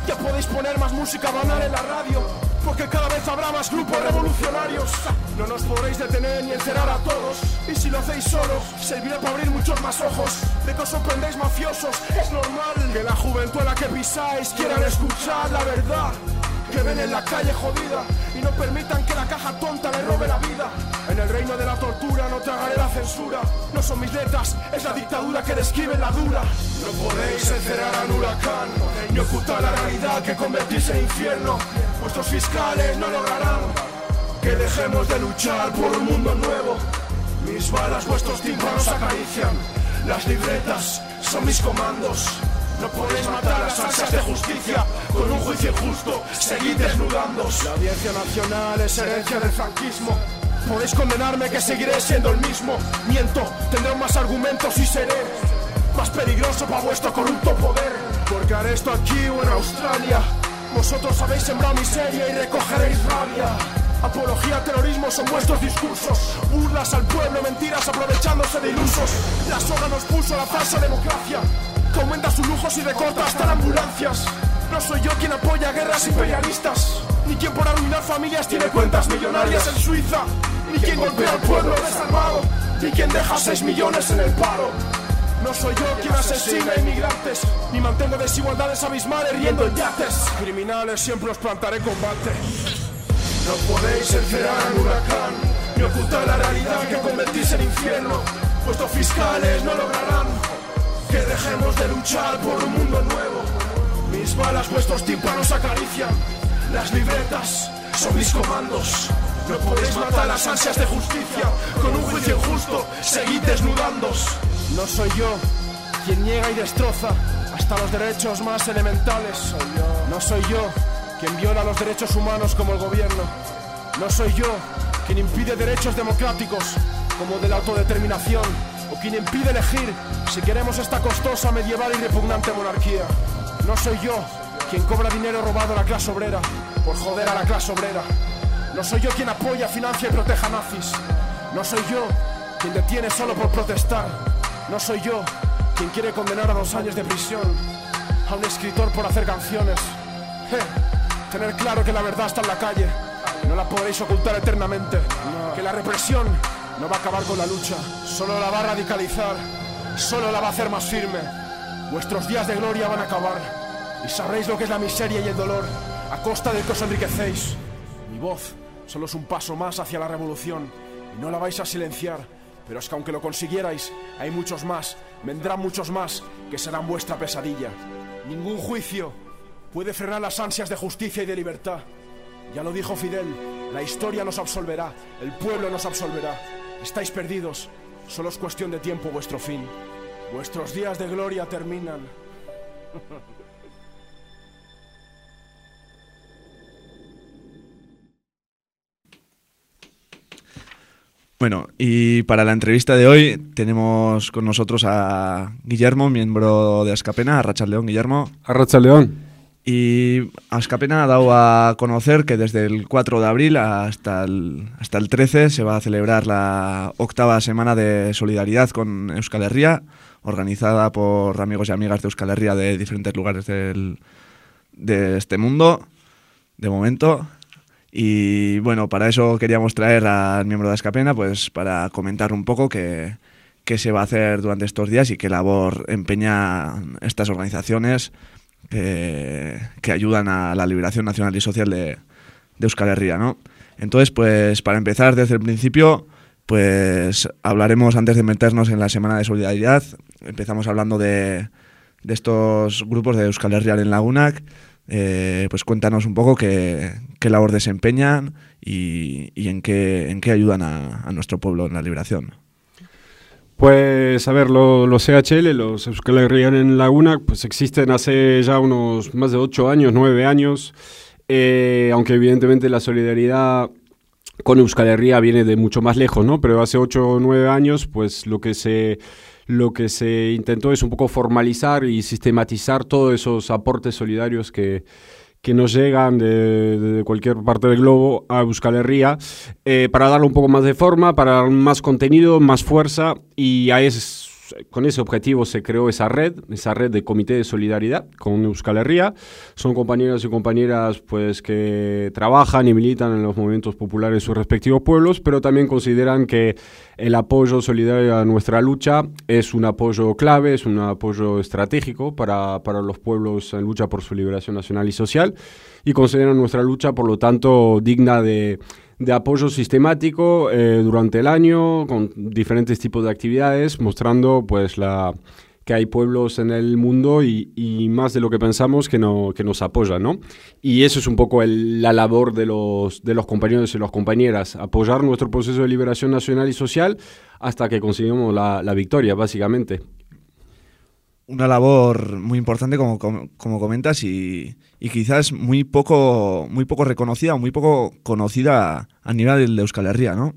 S15: Ya podéis poner más música banal en la radio porque cada vez habrá más grupos revolucionarios. No nos podréis detener ni encerrar a todos. Y si lo hacéis solos, servirá para abrir muchos más ojos. De que os sorprendéis mafiosos, es normal que la juventud a la que pisáis quieran escuchar la verdad. Que ven en la calle jodida y no permitan que la caja tonta le robe la vida. En el reino de la tortura no tragaré la censura. No son mis letras, es la dictadura que describe la dura. No podéis encerrar al huracán ni ocultar la realidad que convertís en infierno. Vuestros fiscales no lograrán que dejemos de luchar por un mundo nuevo. Mis balas vuestros tímpanos acarician. Las libretas son mis comandos. No podéis matar las ansias de justicia con un juicio injusto. Seguid desnudándos. La audiencia nacional es herencia del franquismo. Podéis condenarme que seguiré siendo el mismo. Miento, tendré más argumentos y seré más peligroso para vuestro corrupto poder. Porque haré esto aquí o en Australia. Vosotros habéis sembrado miseria y recogeréis rabia. Apología terrorismo son vuestros discursos. Burlas al pueblo, mentiras aprovechándose de ilusos. La soga nos puso la falsa democracia, que aumenta sus lujos y recorta hasta las ambulancias. No soy yo quien apoya guerras imperialistas, ni quien por arruinar familias tiene cuentas millonarias en Suiza, ni quien golpea al pueblo desarmado, ni quien deja 6 millones en el paro. No soy yo quien asesina a inmigrantes, ni mantengo desigualdades abismales riendo en yates. Criminales siempre os plantaré combate. No podéis encerrar al huracán, ni ocultar la realidad que convertís en infierno. Vuestros fiscales no lograrán que dejemos de luchar por un mundo nuevo. Mis balas vuestros tímpanos acarician, las libretas son mis comandos. No podéis matar las ansias de justicia, con un juicio injusto seguid desnudándos. No soy yo quien niega y destroza hasta los derechos más elementales. No soy yo quien viola los derechos humanos como el gobierno. No soy yo quien impide derechos democráticos como de la autodeterminación o quien impide elegir si queremos esta costosa, medieval y repugnante monarquía. No soy yo quien cobra dinero robado a la clase obrera por joder a la clase obrera. No soy yo quien apoya, financia y proteja nazis. No soy yo quien detiene solo por protestar. No soy yo quien quiere condenar a dos años de prisión a un escritor por hacer canciones. Tener claro que la verdad está en la calle. No la podréis ocultar eternamente. Que la represión no va a acabar con la lucha. Solo la va a radicalizar. Solo la va a hacer más firme. Vuestros días de gloria van a acabar. Y sabréis lo que es la miseria y el dolor a costa del que os enriquecéis. Mi voz solo es un paso más hacia la revolución. Y no la vais a silenciar. Pero es que aunque lo consiguierais, hay muchos más, vendrán muchos más, que serán vuestra pesadilla. Ningún juicio puede frenar las ansias de justicia y de libertad. Ya lo dijo Fidel, la historia nos absolverá, el pueblo nos absolverá. Estáis perdidos, solo es cuestión de tiempo vuestro fin. Vuestros días de gloria terminan.
S4: Bueno, y para la entrevista de hoy tenemos con nosotros a Guillermo, miembro de Ascapena, a Rachel León, Guillermo.
S20: A León.
S4: Y Ascapena ha dado a conocer que desde el 4 de abril hasta el, hasta el 13 se va a celebrar la octava semana de solidaridad con Euskal Herria, organizada por amigos y amigas de Euskal Herria de diferentes lugares del, de este mundo, de momento. Y bueno, para eso queríamos traer al miembro de Escapena, pues para comentar un poco qué, qué se va a hacer durante estos días y qué labor empeña estas organizaciones que, que ayudan a la liberación nacional y social de, de Euskal Herria, ¿no? Entonces, pues para empezar desde el principio, pues hablaremos antes de meternos en la Semana de Solidaridad, empezamos hablando de, de estos grupos de Euskal Herria en Lagunac, eh, pues cuéntanos un poco qué, labor desempeñan y, en, qué, ayudan a, nuestro pueblo en la liberación.
S20: Pues a ver, lo, los CHL, los Euskal Herrian en Laguna, pues existen hace ya unos más de ocho años, nueve años, eh, aunque evidentemente la solidaridad con Euskal Herria viene de mucho más lejos, ¿no? Pero hace ocho o nueve años, pues lo que se lo que se intentó es un poco formalizar y sistematizar todos esos aportes solidarios que, que nos llegan de, cualquier parte del globo a Euskal Herria eh, para darle un poco más de forma, para dar más contenido, más fuerza y a es, con ese objetivo se creó esa red, esa red de comité de solidaridad con Euskal Herria. Son compañeros y compañeras pues que trabajan y militan en los movimientos populares de sus respectivos pueblos, pero también consideran que el apoyo solidario a nuestra lucha es un apoyo clave, es un apoyo estratégico para, para los pueblos en lucha por su liberación nacional y social y consideran nuestra lucha, por lo tanto, digna de de apoyo sistemático eh, durante el año con diferentes tipos de actividades, mostrando pues la que hay pueblos en el mundo y, más de lo que pensamos que, no, que nos apoyan, ¿no? Y eso es un poco el, la labor de los, de los compañeros y las compañeras, apoyar nuestro proceso de liberación nacional y social hasta que conseguimos la, la victoria, básicamente
S4: una labor muy importante como, como, comentas y, y, quizás muy poco muy poco reconocida muy poco conocida a nivel de Euskal Herria, ¿no?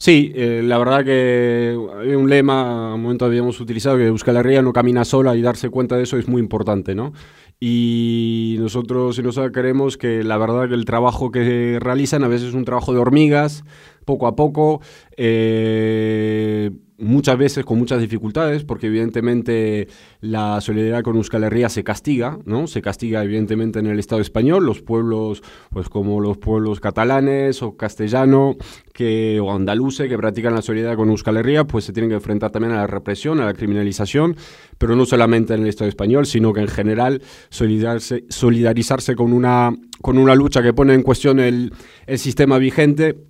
S20: Sí, eh, la verdad que hay un lema, un momento habíamos utilizado, que Euskal Herria no camina sola y darse cuenta de eso es muy importante, ¿no? y nosotros y nosotros creemos que la verdad que el trabajo que realizan a veces es un trabajo de hormigas, poco a poco, eh, muchas veces con muchas dificultades, porque evidentemente la solidaridad con Euskal Herria se castiga, ¿no? Se castiga evidentemente en el Estado español, los pueblos, pues como los pueblos catalanes o castellano que, o andaluces que practican la solidaridad con Euskal Herria, pues se tienen que enfrentar también a la represión, a la criminalización, pero no solamente en el Estado español, sino que en general solidarizarse, solidarizarse con, una, con una lucha que pone en cuestión el, el sistema vigente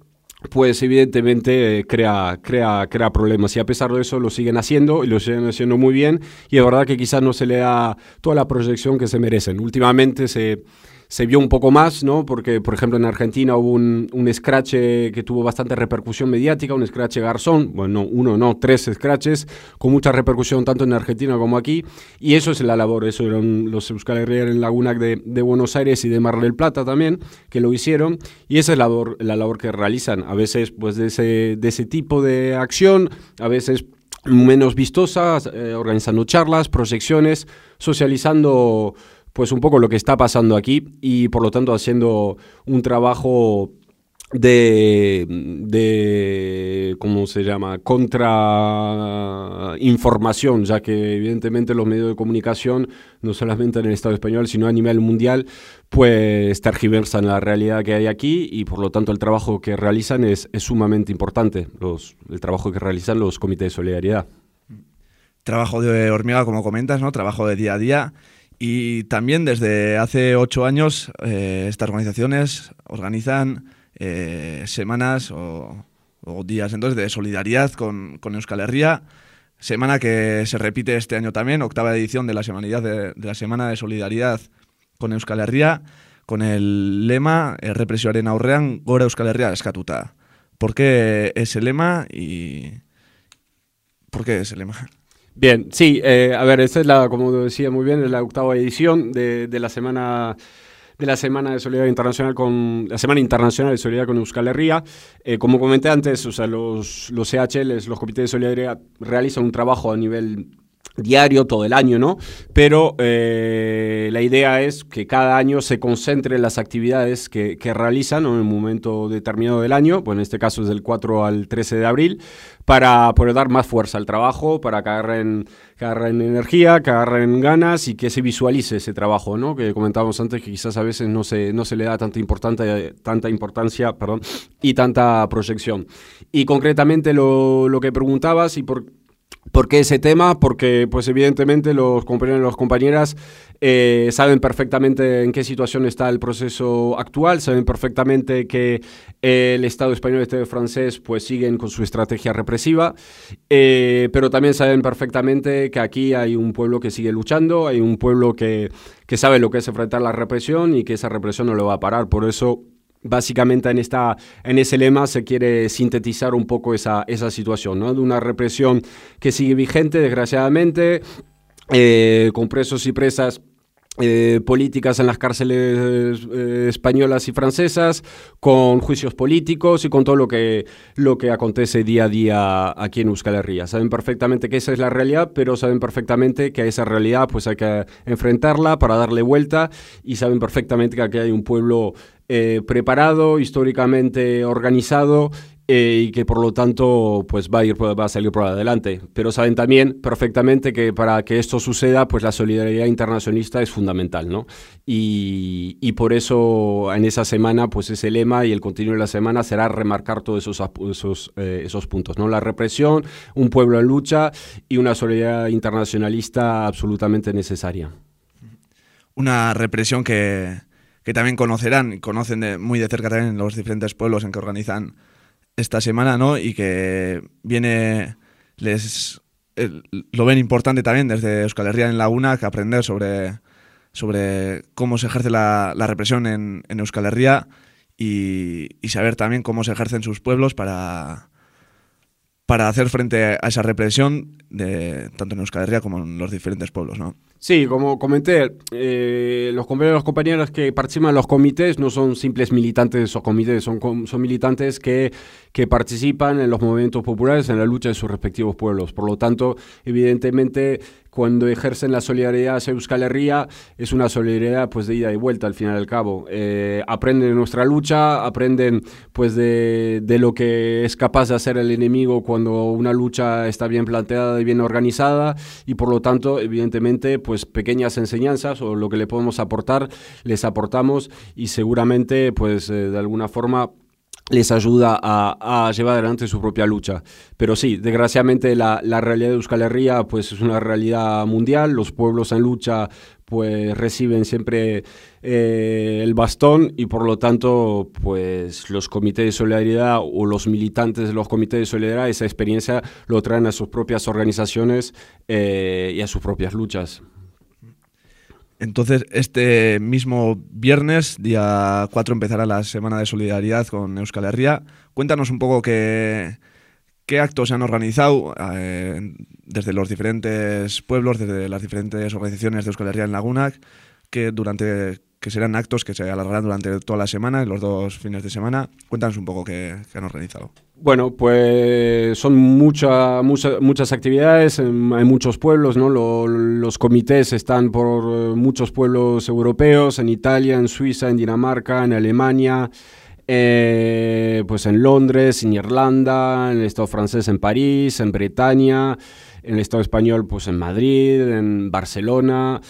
S20: pues evidentemente eh, crea, crea, crea problemas y a pesar de eso lo siguen haciendo y lo siguen haciendo muy bien y es verdad que quizás no se le da toda la proyección que se merecen. Últimamente se, se vio un poco más, ¿no? Porque, por ejemplo, en Argentina hubo un, un scratch que tuvo bastante repercusión mediática, un scratch garzón, bueno, uno no, tres scratches, con mucha repercusión tanto en Argentina como aquí, y eso es la labor, eso eran los Euskal Herria en Laguna de, de, Buenos Aires y de Mar del Plata también, que lo hicieron, y esa es la labor, la labor que realizan, a veces pues de ese, de ese tipo de acción, a veces menos vistosas, eh, organizando charlas, proyecciones, socializando pues un poco lo que está pasando aquí y por lo tanto haciendo un trabajo de, de ¿cómo se llama? Contrainformación, ya que evidentemente los medios de comunicación, no solamente en el Estado español, sino a nivel mundial, pues tergiversan la realidad que hay aquí y por lo tanto el trabajo que realizan es, es sumamente importante, los, el trabajo que realizan los comités de solidaridad.
S4: Trabajo de hormiga, como comentas, ¿no? Trabajo de día a día. Y también desde hace ocho años eh, estas organizaciones organizan eh, semanas o, días entonces de solidaridad con, con, Euskal Herria, semana que se repite este año también, octava edición de la, semanidad de, la Semana de Solidaridad con Euskal Herria, con el lema eh, represioaren aurrean gora Euskal Herria eskatuta. ¿Por qué ese lema y por qué ese lema?
S20: Bien, sí, eh, a ver, esta es la, como decía muy bien, es la octava edición de, de, la semana de la semana de solidaridad internacional con la semana internacional de solidaridad con Euskal Herria. Eh, como comenté antes, o sea, los los CHLs, los comités de solidaridad realizan un trabajo a nivel diario todo el año, ¿no? Pero eh, la idea es que cada año se concentren las actividades que, que realizan en un momento determinado del año, pues en este caso es del 4 al 13 de abril, para poder dar más fuerza al trabajo, para que agarren, que agarren energía, que agarren ganas y que se visualice ese trabajo, ¿no? Que comentábamos antes que quizás a veces no se, no se le da tanta, importante, tanta importancia perdón, y tanta proyección. Y concretamente lo, lo que preguntabas y por ¿Por qué ese tema? Porque, pues evidentemente, los compañeros y las compañeras eh, saben perfectamente en qué situación está el proceso actual, saben perfectamente que eh, el Estado español y el Estado francés pues siguen con su estrategia represiva, eh, pero también saben perfectamente que aquí hay un pueblo que sigue luchando, hay un pueblo que, que sabe lo que es enfrentar la represión y que esa represión no lo va a parar. Por eso Básicamente en, esta, en ese lema se quiere sintetizar un poco esa, esa situación, ¿no? de una represión que sigue vigente, desgraciadamente, eh, con presos y presas eh, políticas en las cárceles eh, españolas y francesas, con juicios políticos y con todo lo que, lo que acontece día a día aquí en Euskal Herria. Saben perfectamente que esa es la realidad, pero saben perfectamente que a esa realidad pues hay que enfrentarla para darle vuelta y saben perfectamente que aquí hay un pueblo eh, preparado, históricamente organizado eh, y que por lo tanto pues va a ir va a salir por adelante. Pero saben también perfectamente que para que esto suceda pues la solidaridad internacionalista es fundamental no y, y por eso en esa semana pues ese lema y el contenido de la semana será remarcar todos esos esos, eh, esos puntos no la represión un pueblo en lucha y una solidaridad internacionalista absolutamente necesaria.
S4: Una represión que que también conocerán conocen de, muy de cerca también los diferentes pueblos en que organizan esta semana, ¿no? Y que viene, les lo ven importante también desde Euskal Herria en Laguna, que aprender sobre, sobre cómo se ejerce la, la represión en, en, Euskal Herria y, y, saber también cómo se ejercen sus pueblos para, para hacer frente a esa represión de, tanto en Euskal Herria como en los diferentes pueblos, ¿no?
S20: Sí, como comenté, eh, los compañeros y las compañeras que participan en los comités no son simples militantes esos comités, son, son militantes que, que participan en los movimientos populares, en la lucha de sus respectivos pueblos. Por lo tanto, evidentemente, cuando ejercen la solidaridad hacia Euskal Herria, es una solidaridad pues de ida y vuelta al final del cabo. Eh, aprenden de nuestra lucha, aprenden pues de, de lo que es capaz de hacer el enemigo cuando una lucha está bien planteada y bien organizada y por lo tanto, evidentemente, pues pequeñas enseñanzas o lo que le podemos aportar, les aportamos y seguramente pues eh, de alguna forma les ayuda a, llevar adelante su propia lucha. Pero sí, desgraciadamente la, la, realidad de Euskal Herria pues, es una realidad mundial, los pueblos en lucha pues reciben siempre eh, el bastón y por lo tanto pues los comités de solidaridad o los militantes de los comités de solidaridad esa experiencia lo traen a sus propias organizaciones eh, y a sus propias luchas.
S4: Entonces, este mismo viernes, día 4, empezará la Semana de Solidaridad con Euskal Herria. Cuéntanos un poco qué, actos se han organizado eh, desde los diferentes pueblos, desde las diferentes organizaciones de Euskal Herria en Lagunac, que durante que serán actos que se alargarán durante toda la semana, en los dos fines de semana. Cuéntanos un poco qué, qué han organizado.
S20: Bueno, pues son mucha, mucha, muchas actividades, hay muchos pueblos, ¿no? Lo, los comités están por eh, muchos pueblos europeos, en Italia, en Suiza, en Dinamarca, en Alemania, eh, pues en Londres, en Irlanda, en el Estado francés en París, en Bretaña, en el Estado español pues en Madrid, en Barcelona.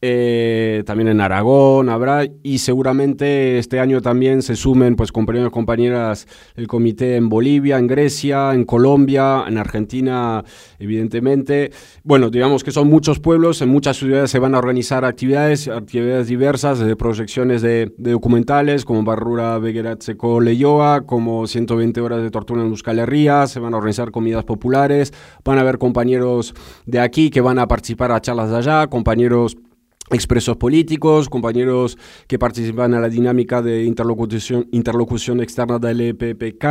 S20: Eh, también en Aragón habrá y seguramente este año también se sumen pues compañeros y compañeras del comité en Bolivia, en Grecia, en Colombia, en Argentina, evidentemente. Bueno, digamos que son muchos pueblos, en muchas ciudades se van a organizar actividades, actividades diversas, desde proyecciones de, de documentales como Barrura Begeratzeco Leyoa, como 120 horas de tortura en Euskal Herria, se van a organizar comidas populares, van a haber compañeros de aquí que van a participar a charlas de allá, compañeros expresos políticos, compañeros que participan en la dinámica de interlocución, interlocución externa del EPPK,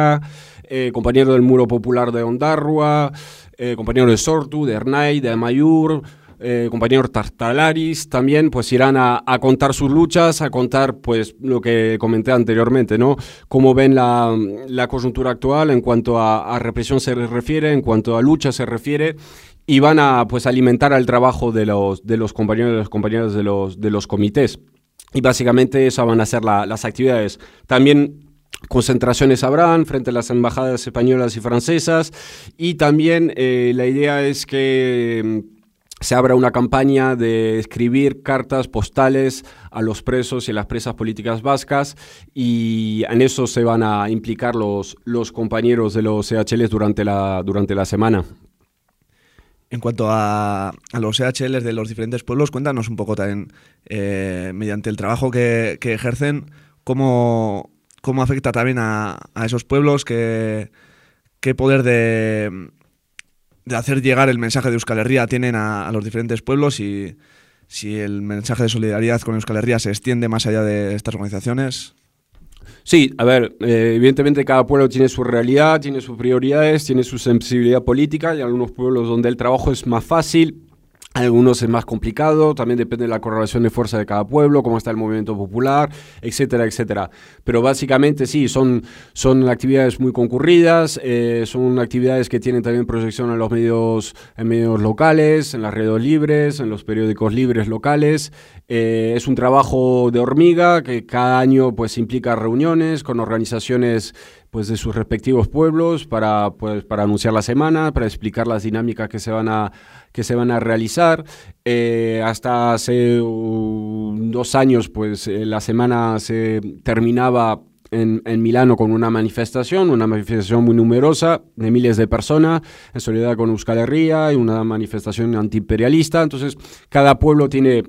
S20: eh, compañeros del Muro Popular de Ondarrua, eh, compañeros de Sortu, de Ernay, de Amayur, eh, compañeros Tartalaris también pues irán a, a, contar sus luchas, a contar pues lo que comenté anteriormente, ¿no? Cómo ven la, la coyuntura actual en cuanto a, a, represión se refiere, en cuanto a lucha se refiere y van a pues alimentar al trabajo de los, de los compañeros de los compañeros de los, de los comités. Y básicamente eso van a ser la, las actividades. También concentraciones habrán frente a las embajadas españolas y francesas y también eh, la idea es que se abra una campaña de escribir cartas postales a los presos y a las presas políticas vascas y en eso se van a implicar los, los compañeros de los CHLs durante la, durante la semana.
S4: En cuanto a, a, los EHLs de los diferentes pueblos, cuéntanos un poco también, eh, mediante el trabajo que, que ejercen, cómo, cómo, afecta también a, a esos pueblos, qué, qué poder de, de, hacer llegar el mensaje de Euskal Herria tienen a, a, los diferentes pueblos y si el mensaje de solidaridad con Euskal Herria se extiende más allá de estas organizaciones.
S20: Sí, a ver, eh, evidentemente cada pueblo tiene su realidad, tiene sus prioridades, tiene su sensibilidad política. Y algunos pueblos donde el trabajo es más fácil, algunos es más complicado, también depende de la correlación de fuerza de cada pueblo, cómo está el movimiento popular, etcétera, etcétera. Pero básicamente sí, son, son actividades muy concurridas, eh, son actividades que tienen también proyección en los medios, en medios locales, en las redes libres, en los periódicos libres locales. Eh, es un trabajo de hormiga que cada año pues implica reuniones con organizaciones pues de sus respectivos pueblos para pues para anunciar la semana, para explicar las dinámicas que se van a que se van a realizar. Eh, hasta hace dos años, pues eh, la semana se terminaba en, en, Milano con una manifestación, una manifestación muy numerosa de miles de personas en solidaridad con Euskal Herria y una manifestación antiimperialista. Entonces, cada pueblo tiene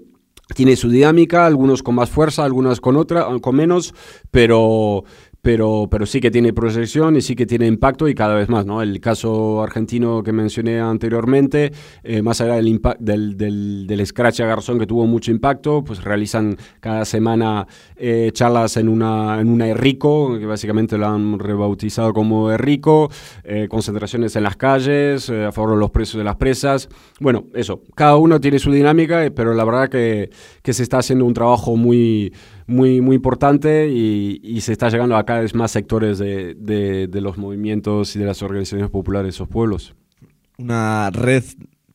S20: tiene su dinámica, algunos con más fuerza, algunos con otra, con menos, pero pero, pero sí que tiene proyección y sí que tiene impacto y cada vez más, ¿no? El caso argentino que mencioné anteriormente, eh, más allá del, del, del, del, Scratch a Garzón que tuvo mucho impacto, pues realizan cada semana eh, charlas en una, en una Errico, que básicamente lo han rebautizado como Errico, eh, concentraciones en las calles, eh, a favor de los presos de las presas. Bueno, eso, cada uno tiene su dinámica, pero la verdad que, que se está haciendo un trabajo muy muy, muy importante y, se está llegando a cada vez más sectores de, de, los movimientos y de las organizaciones populares de esos pueblos.
S4: Una red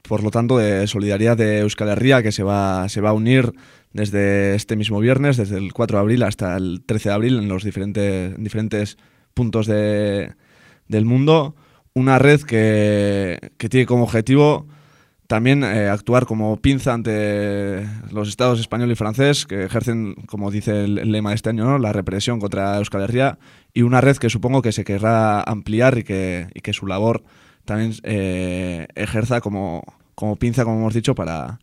S4: por lo tanto, de solidaridad de Euskal Herria, que se va, se va a unir desde este mismo viernes, desde el 4 de abril hasta el 13 de abril, en los diferentes, en diferentes puntos de, del mundo. Una red que, que tiene como objetivo también eh, actuar como pinza ante los estados español y francés, que ejercen, como dice el, lema de este año, la represión contra Euskal Herria, y una red que supongo que se querrá ampliar y que, y que su labor también eh, ejerza como, pinza, como hemos dicho, para,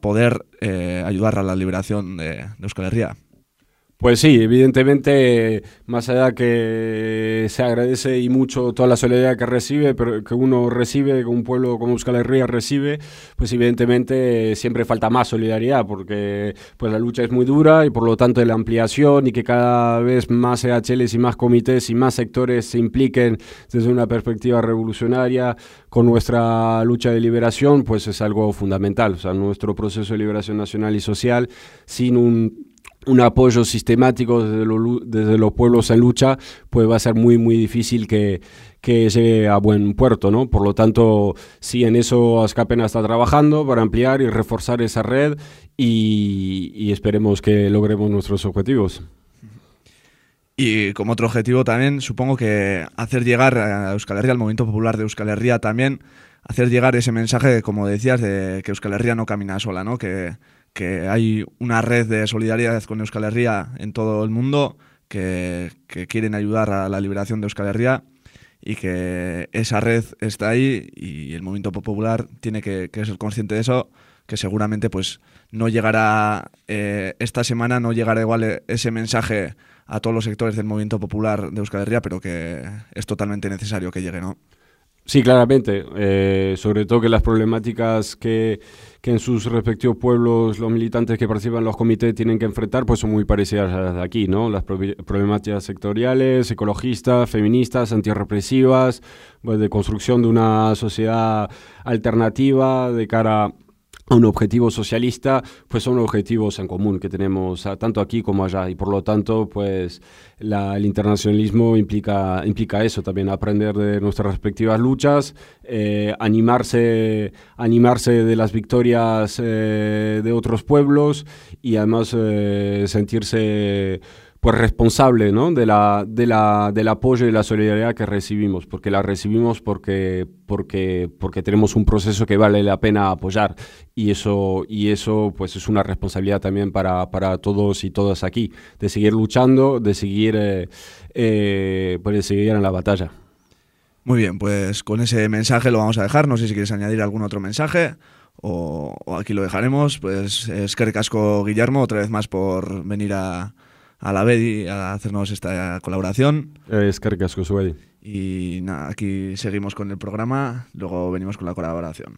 S4: poder eh, ayudar a la liberación de Euskal Herria.
S20: Pues sí, evidentemente, más allá que se agradece y mucho toda la solidaridad que recibe, pero que uno recibe, que un pueblo como Euskal Herria recibe, pues evidentemente siempre falta más solidaridad, porque pues la lucha es muy dura y por lo tanto la ampliación y que cada vez más EHLs y más comités y más sectores se impliquen desde una perspectiva revolucionaria con nuestra lucha de liberación, pues es algo fundamental. O sea, nuestro proceso de liberación nacional y social, sin un un apoyo sistemático desde, lo, desde, los pueblos en lucha, pues va a ser muy, muy difícil que, que llegue a buen puerto, ¿no? Por lo tanto, sí, en eso Ascapena está trabajando para ampliar y reforzar esa red y, y esperemos que logremos nuestros objetivos.
S4: Y como otro objetivo también, supongo que hacer llegar a Euskal Herria, al movimiento popular de Euskal Herria también, hacer llegar ese mensaje, como decías, de que Euskal Herria no camina sola, ¿no? Que, que hay una red de solidaridad con Euskal Herria en todo el mundo que, quieren ayudar a la liberación de Euskal Herria y que esa red está ahí y el movimiento popular tiene que, ser consciente de eso, que seguramente pues no llegará eh, esta semana, no llegará igual ese mensaje a todos los sectores del movimiento popular de Euskal Herria, pero que es totalmente necesario que llegue, ¿no?
S20: Sí, claramente. Eh, sobre todo que las problemáticas que, que, en sus respectivos pueblos los militantes que participan en los comités tienen que enfrentar, pues son muy parecidas a las de aquí, ¿no? Las problemáticas sectoriales, ecologistas, feministas, antirrepresivas, pues de construcción de una sociedad alternativa de cara un objetivo socialista, pues son objetivos en común que tenemos tanto aquí como allá. Y por lo tanto, pues la, el internacionalismo implica, implica eso también, aprender de nuestras respectivas luchas, eh, animarse, animarse de las victorias eh, de otros pueblos y además eh, sentirse pues responsable ¿no? de la, de la, del apoyo y la solidaridad que recibimos, porque la recibimos porque, porque, porque tenemos un proceso que vale la pena apoyar y eso, y eso pues es una responsabilidad también para, para todos y todas aquí, de seguir luchando, de seguir, eh, eh, pues de seguir en la batalla.
S4: Muy bien, pues con ese mensaje lo vamos a dejar, no sé si quieres añadir algún otro mensaje. O, o aquí lo dejaremos, pues es que casco Guillermo, otra vez más por venir a, a la Bedi a hacernos esta colaboración.
S20: Es que casco su Bedi.
S4: Y nada, aquí seguimos con el programa, luego venimos con la colaboración.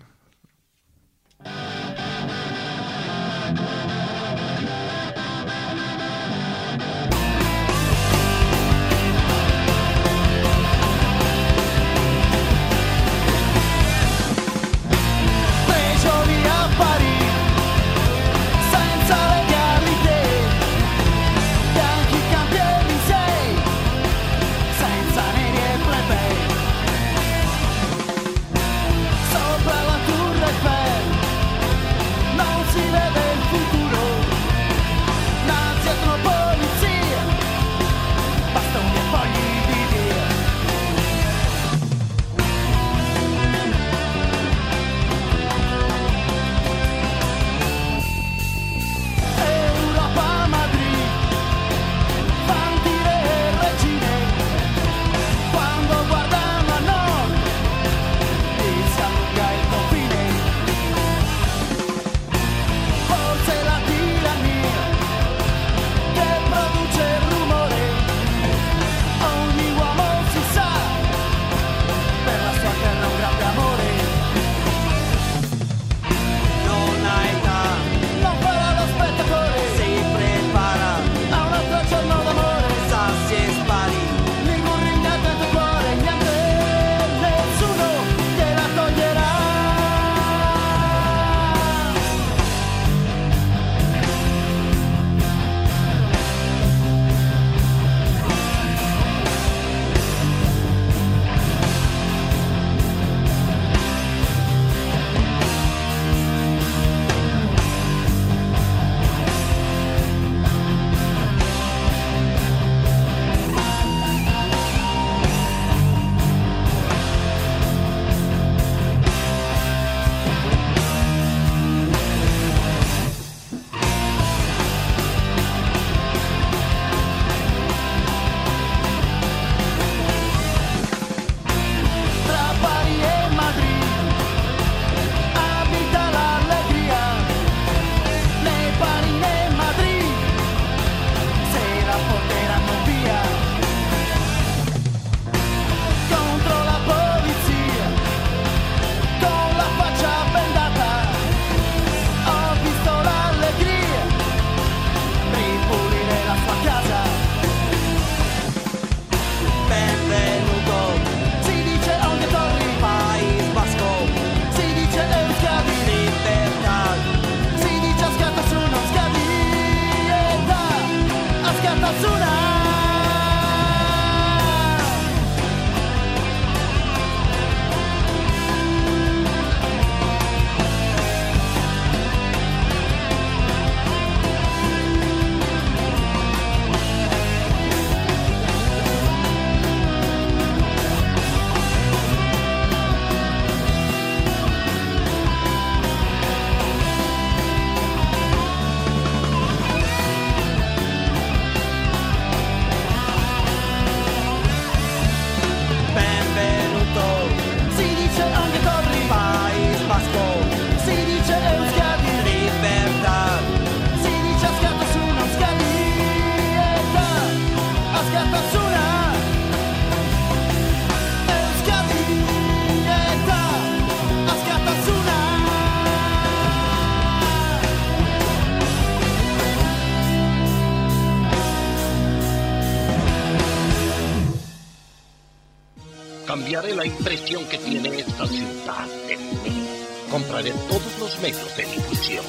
S21: La
S22: impresión que tiene esta ciudad de mí. Compraré todos los medios de difusión.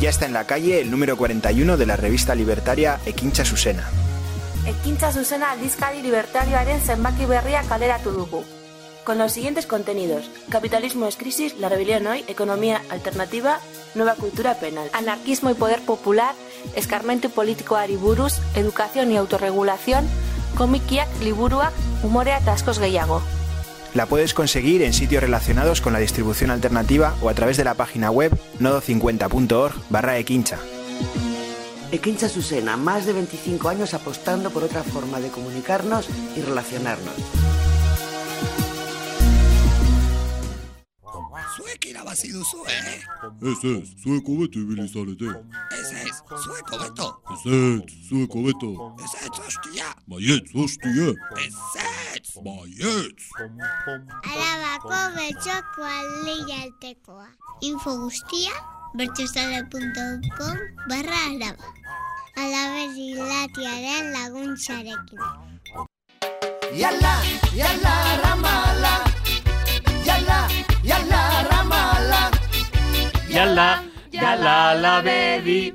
S23: Ya está en la calle el número 41 de la revista libertaria Ekincha Susena.
S24: Ekintza zuzena aldizkari libertarioaren zenbaki berria kaleratu dugu. Con los siguientes contenidos. Capitalismo es crisis, la rebelión hoy, economía alternativa, nueva cultura penal. Anarquismo y poder popular, escarmento politikoari buruz, educación y autorregulación, komikiak, liburuak, umorea eta askoz gehiago.
S23: La puedes conseguir en sitios relacionados con la distribución alternativa o a través de la página web nodo50.org barra equincha.
S12: Equincha Susena, más de 25 años apostando por otra forma de comunicarnos y relacionarnos.
S25: Zuek irabazi duzue.
S26: Ez ez, zueko beto ibili zarete.
S25: Ez ez, zueko beto.
S26: Ez ez, zueko beto.
S25: Ez ez, hostia.
S26: Baietz, hostia.
S25: Ez ez.
S26: Baietz.
S27: Arabako betxoko aldeia Info guztia bertxosale.com barra araba. Alaber ilatiaren laguntzarekin.
S21: Yala, yala, ramala. Yala, yala,
S28: la bedi.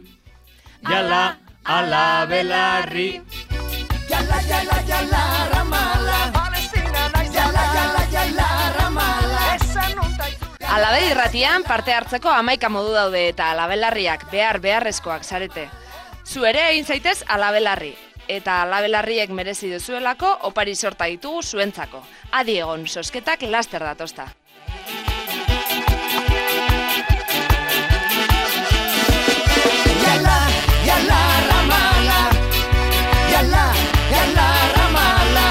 S28: Yala, ala belarri.
S21: Yala, yala, yala, ramala. Yala, yala, yala, ramala.
S29: Alabe irratian parte hartzeko amaika modu daude eta alabelarriak behar beharrezkoak zarete. Zu ere egin zaitez alabelarri. Eta alabelarriek merezi duzuelako opari sorta ditugu zuentzako. Adi egon, sosketak laster datosta.
S21: Yala, yala, ramala. Yala, yala, ramala.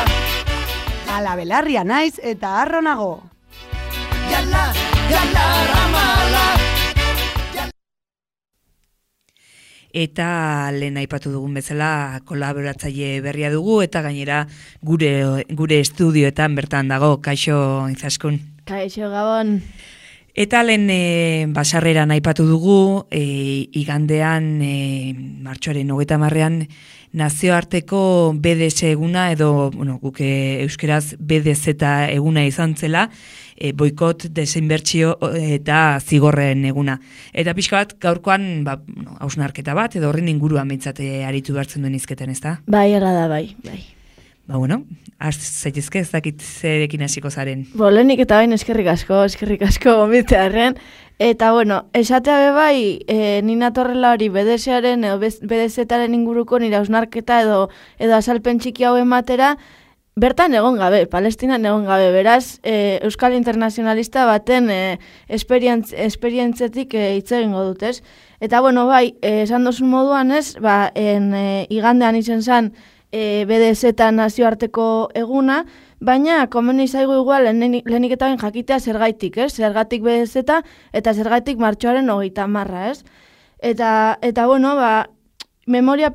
S30: Alabelarria naiz eta harro nago.
S21: Yala, yala, ramala.
S5: Eta lehen aipatu dugun bezala kolaboratzaile berria dugu eta gainera gure gure estudioetan bertan dago Kaixo Izaskun.
S31: Kaixo Gabon.
S5: Eta lehen e, basarreran aipatu dugu e, igandean e, martxoaren hogeta marrean nazioarteko BDS eguna edo bueno, guke euskeraz BDZ eguna izan zela e, boikot, desinbertsio eta zigorren eguna. Eta pixka bat, gaurkoan, ba, hausnarketa bat, edo horren inguruan bintzate aritu behartzen duen izketen, ez da?
S31: Bai, ala da, bai, bai.
S5: Ba, bueno, az zaitezke ez dakit zerekin hasiko zaren.
S31: Bolenik eta bain eskerrik asko, eskerrik asko gomitearen. Eta, bueno, esatea be bai, e, nina torrela hori BDS-aren edo BDZ-aren inguruko nire hausnarketa edo, edo azalpen txiki hauen matera, Bertan egon gabe, Palestinan egon gabe, beraz, e, Euskal Internacionalista baten e, esperientz, esperientzetik e, hitz egingo dut, ez? Eta, bueno, bai, e, esan dozun moduan, ez, ba, en, e, igandean izen zan e, BDZ nazioarteko eguna, baina, komen izaigu igual, lehenik eta jakitea zergaitik, ez? Zergatik BDZ eta zergatik martxoaren hogeita marra, ez? Eta, eta bueno, ba, memoria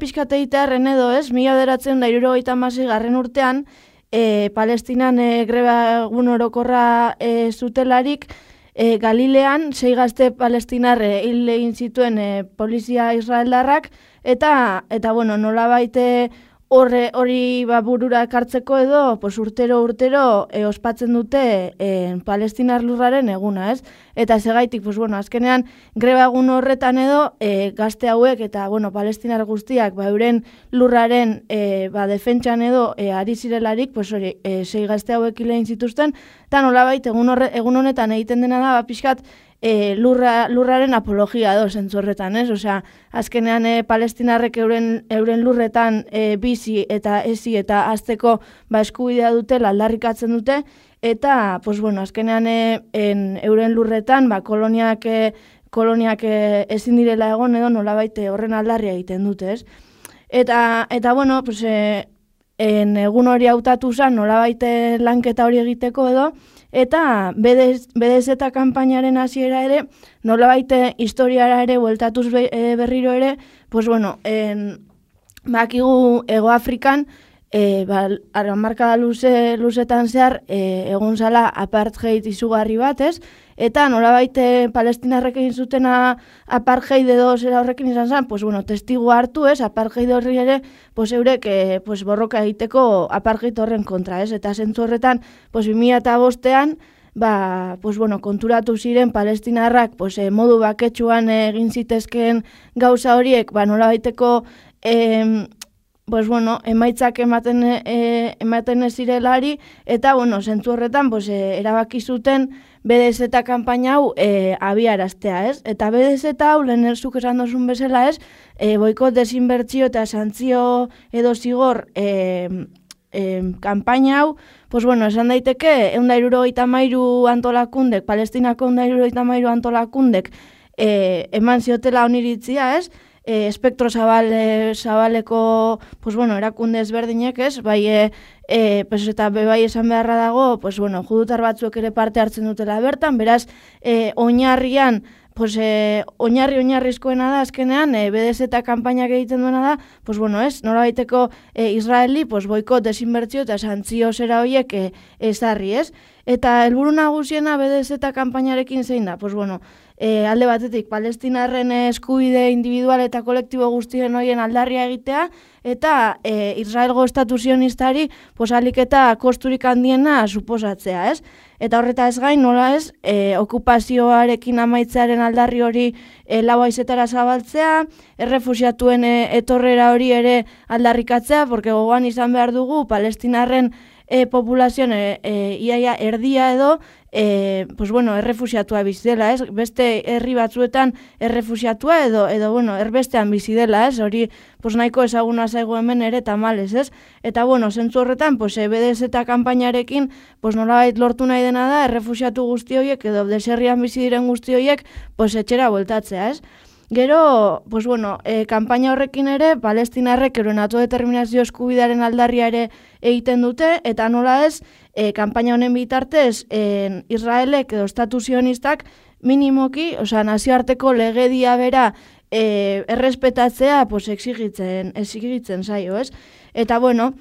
S31: erren edo, ez? Mila deratzen da irurogeita garren urtean, e, Palestinan e, greba egun orokorra e, zutelarik, e, Galilean, sei gazte palestinarre hil egin zituen e, polizia israeldarrak, eta, eta bueno, nola baite horre hori ba, burura ekartzeko edo pues, urtero urtero e, ospatzen dute e, palestinar lurraren eguna, ez? Eta segaitik, pues, bueno, azkenean greba egun horretan edo e, gazte hauek eta bueno, palestinar guztiak ba, euren lurraren e, ba, defentsan edo e, ari zirelarik, pues, hori, e, sei gazte hauek hilein zituzten, eta nola baita egun, horre, egun honetan egiten dena da, ba, pixkat, e, lurra, lurraren apologia do zentzorretan, ez? Osea, azkenean e, palestinarrek euren, euren lurretan e, bizi eta ezi eta azteko ba, eskubidea dute, aldarrikatzen dute, eta, pues, bueno, azkenean e, en, euren lurretan ba, koloniak, e, koloniak e, ezin direla egon edo nolabaite horren aldarria egiten dute, ez? Eta, eta bueno, pues, e, en egun hori hautatu zen, nolabaite lanketa hori egiteko edo, Eta BDZ eta kanpainaren hasiera ere, nola baite historiara ere, bueltatuz e, berriro ere, pues bueno, en, bakigu Ego Afrikan, e, ba, marka luze, luzetan zehar e, egon zala apartheid izugarri bat, ez? Eta nolabait eh, palestinarrek egin zutena apartheid edo zera horrekin izan zen, pues, bueno, testigu hartu, ez? Apartheid horri ere, pues, eurek e, pues, borroka egiteko apartheid horren kontra, ez? Eta zentzu horretan, pues, 2000 eta bostean, ba, pues, bueno, konturatu ziren palestinarrak pues, e, modu baketsuan egin zitezkeen gauza horiek, ba, nola baiteko em, pues, bueno, emaitzak ematen, e, ematen ez zirelari, eta, bueno, zentzu horretan, pues, e, erabaki zuten BDZ eta kanpaina hau e, abiaraztea, ez? Eta BDZ hau, lehen erzuk esan dozun bezala, ez? E, boikot desinbertzio eta santzio edo zigor e, e, kanpaina hau, pues bueno, esan daiteke, egun da irurogeita mairu antolakundek, palestinako egun da irurogeita mairu antolakundek, e, eman ziotela oniritzia, ez? E, espektro zabale, zabaleko, pues bueno, erakunde ezberdinek, ez? Bai, e, e, pues eta bai esan beharra dago, pues bueno, judutar batzuek ere parte hartzen dutela bertan, beraz, e, oinarrian, pues eh, oinarri oinarrizkoena da azkenean eh, BDS eta kanpainak egiten duena da, pues bueno, ez, nola baiteko eh, Israeli, pues boikot desinbertzio eta santzio zera horiek ezarri, ez? Eta helburu nagusiena BDS eta kanpainarekin zein da, pues bueno, eh, alde batetik palestinarren eskubide individual eta kolektibo guztien horien aldarria egitea, eta e, Israelgo estatu zionistari posalik eta kosturik handiena suposatzea, ez? Eta horreta ez gain, nola ez, e, okupazioarekin amaitzearen aldarri hori e, lau aizetara zabaltzea, errefusiatuen e, etorrera hori ere aldarrikatzea, porque gogoan izan behar dugu, palestinarren e, populazioan e, e, iaia erdia edo e, pues bueno, errefusiatua bizi dela, ez? Beste herri batzuetan errefusiatua edo edo bueno, erbestean bizi dela, ez? Hori pues nahiko ezaguna zaigu hemen ere tamales, ez? Eta bueno, sentzu horretan, pues EBDS eta kanpainarekin, pues nolabait lortu nahi dena da errefusiatu guzti horiek edo deserrian bizi diren guzti horiek, pues etxera bueltatzea, ez? Gero, pues bueno, e, kanpaina horrekin ere, palestinarrek eroen determinazio eskubidearen aldarria ere egiten dute, eta nola ez, e, kanpaina honen bitartez, e, Israelek edo estatu zionistak minimoki, osea, nazioarteko legedia bera e, errespetatzea, pues, exigitzen, exigitzen zaio, ez? Eta bueno,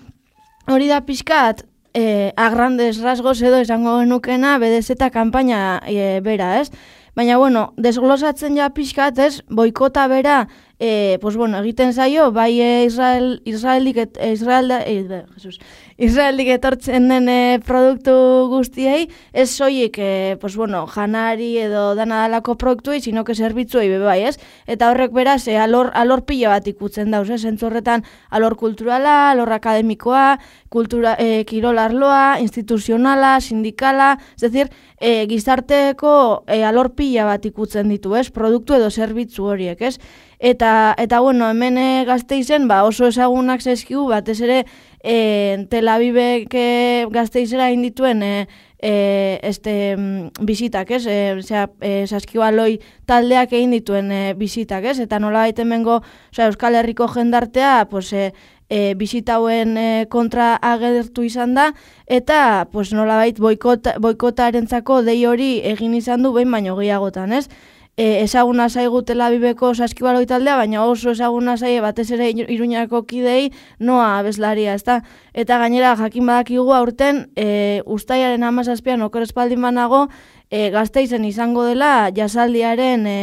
S31: hori da pixkat, e, agrandes rasgos edo esango genukena, bedezeta kanpaina e, bera, ez? Baina, bueno, desglosatzen ja pixkat, ez, boikota bera, e, pues, bueno, egiten zaio, bai e, Israel, Israelik, et, Israel da, e, Jesus, Israelik etortzen den e, produktu guztiei, ez soilik, e, pues, bueno, janari edo danadalako produktuei, sino que zerbitzuei bebe bai, ez? Eta horrek beraz, e, alor, alor pila bat ikutzen dauz, ez? Zentzorretan, alor kulturala, alor akademikoa, kultura, e, kirolarloa, instituzionala, sindikala, ez decir, e, gizarteko e, alor pila bat ikutzen ditu, ez? Produktu edo zerbitzu horiek, ez? Eta, eta bueno, hemen gazteizen, ba, oso ezagunak zezkigu, batez ere, e, Tel Avivek e, gazteizera indituen e, e, este, mm, bizitak, ez? E, zera, e, saskibaloi taldeak egin dituen e, bizitak, ez? Eta nola hemengo, Euskal Herriko jendartea, pues, e, e, bizitauen e, kontra agertu izan da, eta pues, nola baita boikota, boikotarentzako dei hori egin izan du behin baino gehiagotan, ez? E, ezaguna zaigu telabibeko saskibaloi taldea, baina oso ezaguna zaie batez ere iruñako kidei noa abeslaria, ezta? Eta gainera jakin badakigu aurten e, ustaiaren amazazpian okorespaldin banago e, gazteizen izango dela jasaldiaren e,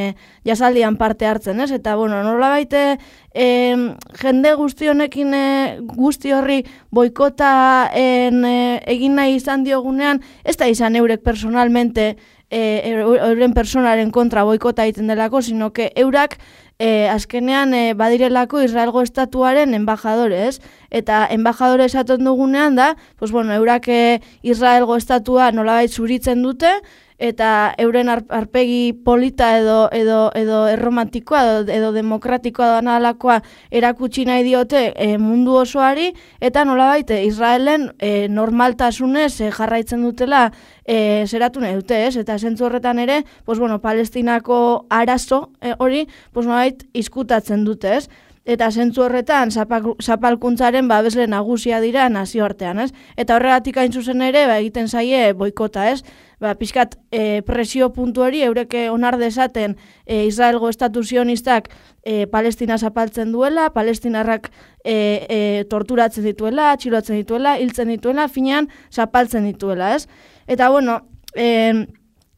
S31: jasaldian parte hartzen, ez? Eta, bueno, nola baite e, jende guzti honekin e, guzti horri boikota en, e, egin nahi izan diogunean, ez da izan eurek personalmente eh, euren personaren kontra boikota egiten delako, sino que eurak eh, azkenean eh, badirelako Israelgo estatuaren embajadore, ez? Eta embajadore esaten dugunean da, pues bueno, eurak eh, Israelgo estatua nolabait zuritzen dute, eta euren arpegi polita edo edo edo erromantikoa edo, edo demokratikoa da nalakoa erakutsi nahi diote e, mundu osoari eta nolabait Israelen e, normaltasunez e, jarraitzen dutela e, zeratu nahi dute, ez? Eta sentzu horretan ere, pues bueno, Palestinako arazo hori, pues nolabait izkutatzen dute, ez? Eta zentzu horretan zapal- zapalkuntzaren babesle nagusia dira nazioartean, ez? Eta horregatik hain zuzen ere, ba, egiten zaie boikota, ez? Ba, pixkat e, presio puntu hori, eureke onar dezaten e, Israelgo estatu zionistak e, Palestina zapaltzen duela, palestinarrak e, e, torturatzen dituela, atxilotzen dituela, hiltzen dituela, finean zapaltzen dituela, ez? Eta, bueno, e,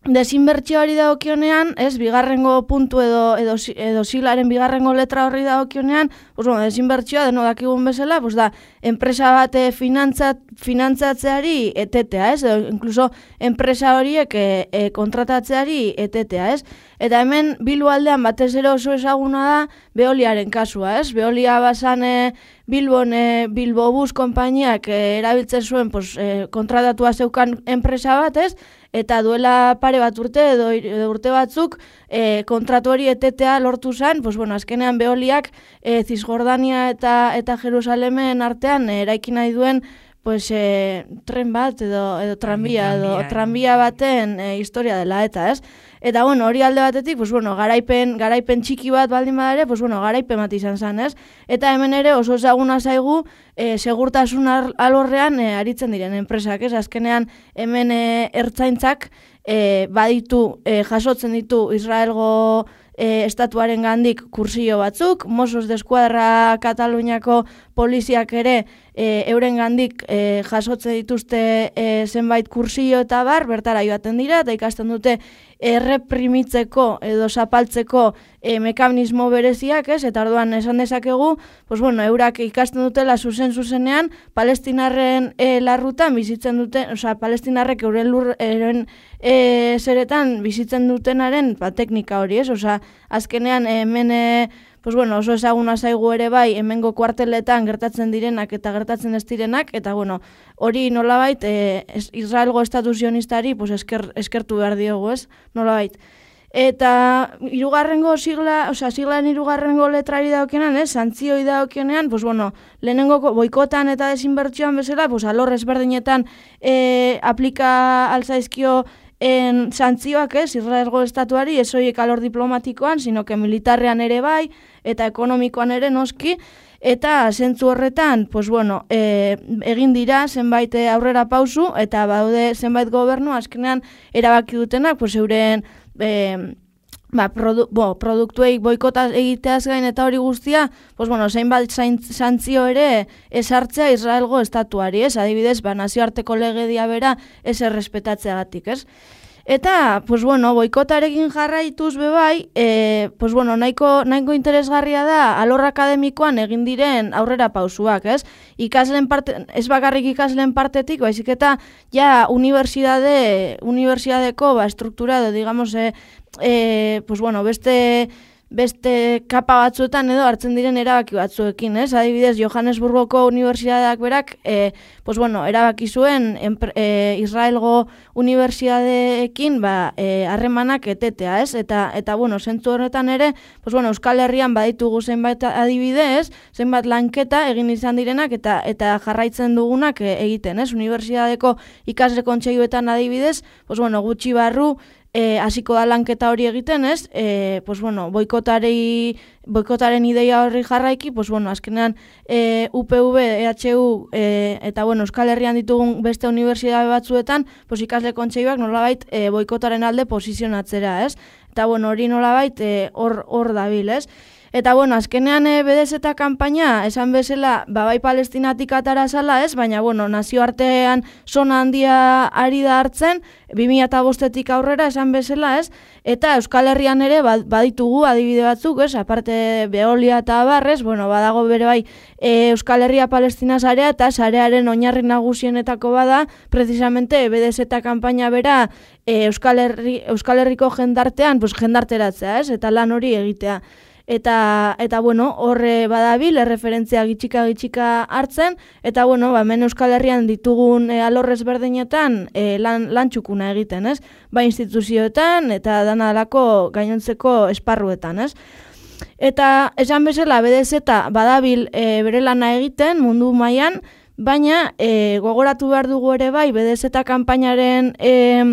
S31: Desinbertsioari dagokionean, ez, bigarrengo puntu edo, edo, edo siglaren bigarrengo letra horri dagokionean, pues, bueno, desinbertsioa deno dakigun bezala, pues, da, enpresa bate finantzat, finantzatzeari etetea, ez, edo, incluso enpresa horiek e, e, kontratatzeari etetea, ez, eta hemen bilu aldean batez ere oso ezaguna da Beoliaren kasua, ez, Beolia basan e, Bilbon e, Bilbo Bus konpainiak e, erabiltzen zuen pues, e, kontratatua zeukan enpresa bat, ez? Eta duela pare bat urte edo, edo urte batzuk e, kontratu hori etetea lortu zen, pues, bueno, azkenean Beoliak e, Cisjordania eta eta Jerusalemen artean e, eraiki nahi duen pues, e, tren bat edo, edo tranbia, edo
S5: tranbia
S31: baten e, historia dela eta, ez? Eta bueno, hori alde batetik, pues bueno, garaipen, garaipen txiki bat baldin bada ere, pues bueno, garaipen bat izan zen, ez? Eta hemen ere oso ezaguna zaigu e, segurtasun alorrean e, aritzen diren enpresak, ez? Azkenean hemen e, ertzaintzak e, baditu, e, jasotzen ditu Israelgo e, estatuaren gandik kursillo batzuk, Mossos de Eskuadra Kataluniako poliziak ere e, euren gandik e, jasotzen dituzte e, zenbait kursillo eta bar, bertara joaten dira, eta ikasten dute erreprimitzeko edo zapaltzeko e, mekanismo bereziak, ez? Eta orduan esan dezakegu, pues bueno, eurak ikasten dutela zuzen zuzenean Palestinarren e, larrutan bizitzen duten, osea, Palestinarrek euren lur euren e, zeretan bizitzen dutenaren ba, teknika hori, ez? Osea, azkenean hemen pues bueno, oso ezaguna zaigu ere bai hemengo kuarteletan gertatzen direnak eta gertatzen ez direnak eta bueno, hori nolabait e, Israelgo estatu zionistari pues esker, eskertu behar diogu, ez? Nolabait. Eta hirugarrengo sigla, osea, siglaren hirugarrengo letrari dagokionean, ez? Santzioi dagokionean, pues bueno, lehenengo boikotan eta desinbertsioan bezala, pues alor ezberdinetan e, aplika alzaizkio en santzioak ez, Israelgo estatuari, ez horiek alor diplomatikoan, sino que militarrean ere bai, eta ekonomikoan ere noski, eta zentzu horretan, pues bueno, e, egin dira zenbait eh, aurrera pausu, eta baude zenbait gobernu, azkenean erabaki dutenak, pues euren... E, ba, produ, bo, produktuei boikota egiteaz gain eta hori guztia, pues bueno, zeinbat zain- santzio ere esartzea Israelgo estatuari, ez? Adibidez, ba, nazioarteko legedia bera ez errespetatzeagatik, ez? Eta, pues bueno, boikotarekin jarraituz bebai, e, pues bueno, nahiko, nahiko interesgarria da alor akademikoan egin diren aurrera pausuak, ez? Ikasleen parte, ez bakarrik ikasleen partetik, baizik eta ja unibertsitate, unibertsitateko ba, struktura edo, digamos, e, e, pues bueno, beste beste kapa batzuetan edo hartzen diren erabaki batzuekin, ez? Adibidez, Johannesburgoko unibertsitateak berak, e, pues bueno, erabaki zuen e, Israelgo unibertsitateekin ba, e, harremanak etetea, ez? Eta, eta bueno, zentzu horretan ere, pues bueno, Euskal Herrian baditugu zenbait adibidez, zenbat lanketa egin izan direnak eta eta jarraitzen dugunak e, egiten, ez? Unibertsitateko ikasle kontseiluetan adibidez, pues bueno, gutxi barru e, hasiko da lanketa hori egiten, ez? E, pues bueno, boikotari, boikotaren ideia horri jarraiki, pues bueno, azkenean e, UPV, EHU e, eta bueno, Euskal Herrian ditugun beste unibertsitate batzuetan, pues ikasle kontseiluak nolabait e, boikotaren alde posizionatzera, ez? Eta bueno, hori nolabait e, hor hor dabil, ez? Eta bueno, azkenean e, BDS eta kanpaina, esan bezala, ba, bai palestinatik atara zala ez, baina bueno, nazioartean zona handia ari da hartzen, 2005etik aurrera esan bezala ez, eta Euskal Herrian ere ba- baditugu adibide batzuk ez, aparte Beolia eta Barrez, bueno, badago bere bai e, Euskal Herria Palestina sarea eta sarearen oinarri nagusienetako bada, precisamente BDS eta kanpaina bera e, Euskal, Herri, Euskal Herriko jendartean, pues, jendarteratzea ez, eta lan hori egitea. Eta, eta bueno, horre badabil, erreferentzia gitxika gitxika hartzen, eta bueno, ba, hemen Euskal Herrian ditugun e, alorrez berdinetan e, lan, lan txukuna egiten, ez? Ba, instituzioetan eta danalako gainontzeko esparruetan, ez? Eta esan bezala BDZ eta badabil e, bere lana egiten mundu mailan, baina e, gogoratu behar dugu ere bai BDZ eta kanpainaren e,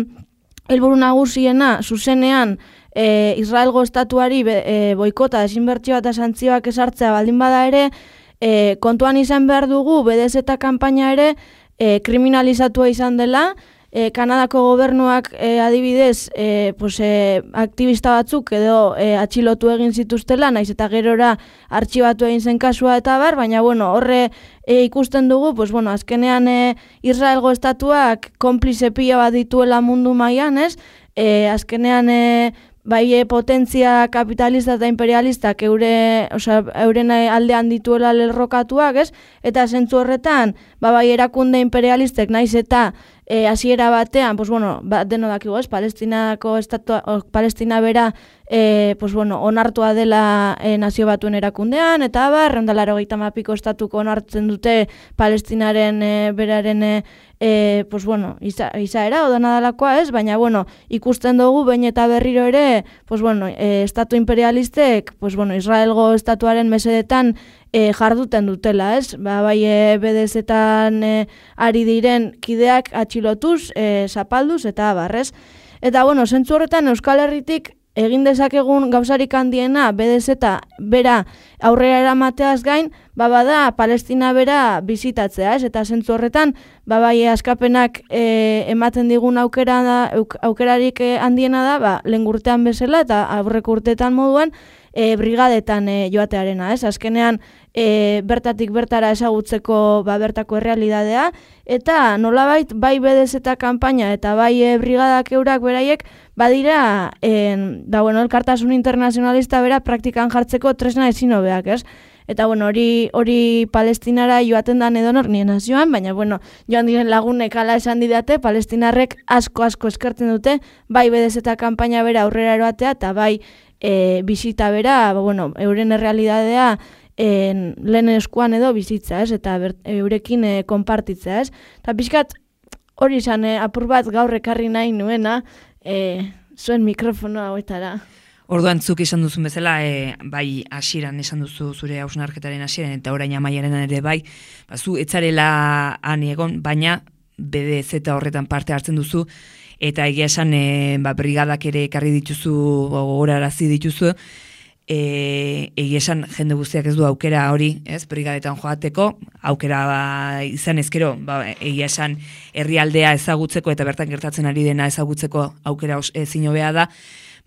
S31: helburu nagusiena zuzenean e, Israelgo estatuari e, boikota, desinbertsioa eta santzioak esartzea baldin bada ere, e, kontuan izan behar dugu, bedez eta kanpaina ere, e, kriminalizatua izan dela, e, Kanadako gobernuak e, adibidez e, pues, e, aktivista batzuk edo e, atxilotu egin zituztela, naiz eta gerora artxibatu egin zen kasua eta bar, baina bueno, horre e, ikusten dugu, pues, bueno, azkenean e, Israelgo estatuak konplize pila bat dituela mundu mailan, ez? E, azkenean e, bai e, potentzia kapitalista eta imperialistak eure, osea, euren aldean dituela lerrokatuak, ez? Eta zentzu horretan, ba, bai erakunde imperialistek naiz eta e, hasiera batean, pues bueno, ba, deno dakigu, ez? Palestinako estatua, o, Palestina bera, e, pues bueno, onartua dela e, nazio batuen erakundean, eta bar, rendalaro mapiko estatuko onartzen dute Palestinaren e, beraren e, e, pues bueno, iza, izaera, oda nadalakoa ez, baina bueno, ikusten dugu bain eta berriro ere, pues bueno, e, estatu imperialistek, pues bueno, Israelgo estatuaren mesedetan e, jarduten dutela, ez? Ba, bai e, bedezetan e, ari diren kideak atxilotuz, e, zapalduz eta barrez. Eta bueno, zentzu horretan Euskal Herritik egin dezakegun gauzarik handiena bedez eta bera aurrera eramateaz gain, ba bada Palestina bera bizitatzea, ez? Eta zentzu horretan, ba bai askapenak e, ematen digun aukera da, aukerarik e, handiena da, ba lengurtean bezala eta aurreko urteetan moduan, e, brigadetan e, joatearena, ez? Azkenean, e, bertatik bertara ezagutzeko ba, bertako errealidadea, eta nolabait bai bedez eta kanpaina eta bai e, brigadak eurak beraiek, badira, en, ba, bueno, elkartasun internazionalista bera praktikan jartzeko tresna ezin hobeak, ez? Eta bueno, hori hori Palestinara joaten da edonor nien nazioan, baina bueno, joan diren lagunek ala esan didate, Palestinarrek asko asko eskertzen dute, bai bedez eta kanpaina bera aurrera eroatea, eta bai e, bizita bera, ba, bueno, euren errealidadea en, lehen eskuan edo bizitza, ez? Eta ber, eurekin e, konpartitza, ez? Eta pixkat hori izan, e, apur bat gaur ekarri nahi nuena, e, zuen mikrofonoa hauetara.
S5: Orduan zuk esan duzu bezala, e, bai hasieran esan duzu zure hausnarketaren hasieran eta orain amaiaren ere bai, ba, zu etzarela han egon, baina BDZ eta horretan parte hartzen duzu, eta egia esan e, ba, brigadak ere ekarri dituzu, gogorarazi dituzu, e, egia esan jende guztiak ez du aukera hori, ez, brigadetan joateko, aukera ba, izan ezkero, ba, egia esan herrialdea ezagutzeko eta bertan gertatzen ari dena ezagutzeko aukera ezin hobea da,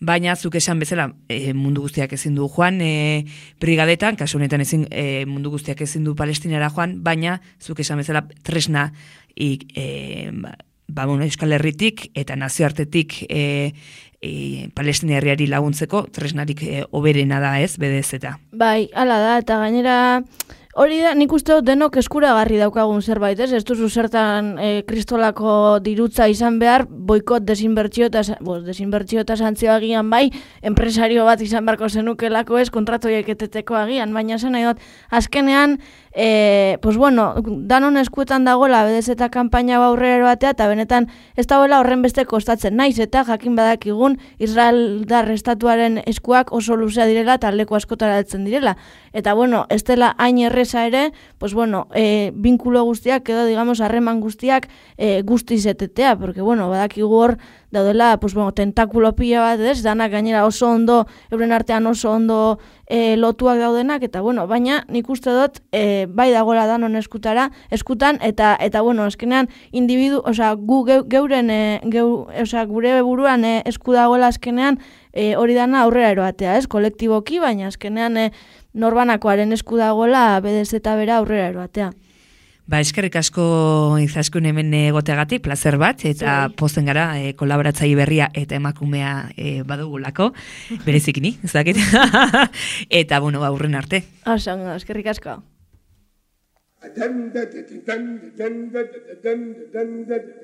S5: baina zuk esan bezala e, mundu guztiak ezin du joan e, brigadetan, kasu honetan ezin e, mundu guztiak ezin du palestinara joan, baina zuk esan bezala tresna ik, e, ba, ba, bueno, Euskal Herritik eta nazioartetik e, e, Palestina herriari laguntzeko tresnarik e, oberena da ez, bedez eta.
S31: Bai, ala da, eta gainera hori da, nik uste dut denok eskuragarri daukagun zerbait, ez? Ez duzu zertan e, kristolako dirutza izan behar, boikot desinbertzio eta, bo, desinbertzio eta agian bai, enpresario bat izan beharko zenukelako ez, kontratoiek eteteko agian, baina zen nahi dut, azkenean, e, pues bueno, danon eskuetan dagoela bedez eta kanpaina aurrera batea eta benetan ez dagoela horren beste kostatzen naiz eta jakin badakigun Israel dar estatuaren eskuak oso luzea direla eta leku askotara altzen direla. Eta bueno, ez dela hain erresa ere, pues bueno, e, binkulo guztiak edo digamos harreman guztiak e, guztiz etetea, porque bueno, badakigu hor daudela, pues, bueno, tentakulo pila bat, ez, danak gainera oso ondo, euren artean oso ondo e, lotuak daudenak, eta, bueno, baina nik uste dut, e, bai dagoela danon eskutara, eskutan, eta, eta bueno, eskenean, individu, osea, gu geuren, e, geu, osea, gure buruan e, esku dagoela eskenean, e, hori dana aurrera eroatea, ez, kolektiboki, baina eskenean, e, norbanakoaren esku dagoela, bedez eta bera aurrera eroatea.
S5: Ba, eskerrik asko izaskun hemen egoteagatik, placer bat, eta Zai. posten gara e, kolaboratzaile berria eta emakumea e, badugulako, berezikini, ez dakit? eta, bueno, aurren arte.
S31: Oso, eskerrik asko.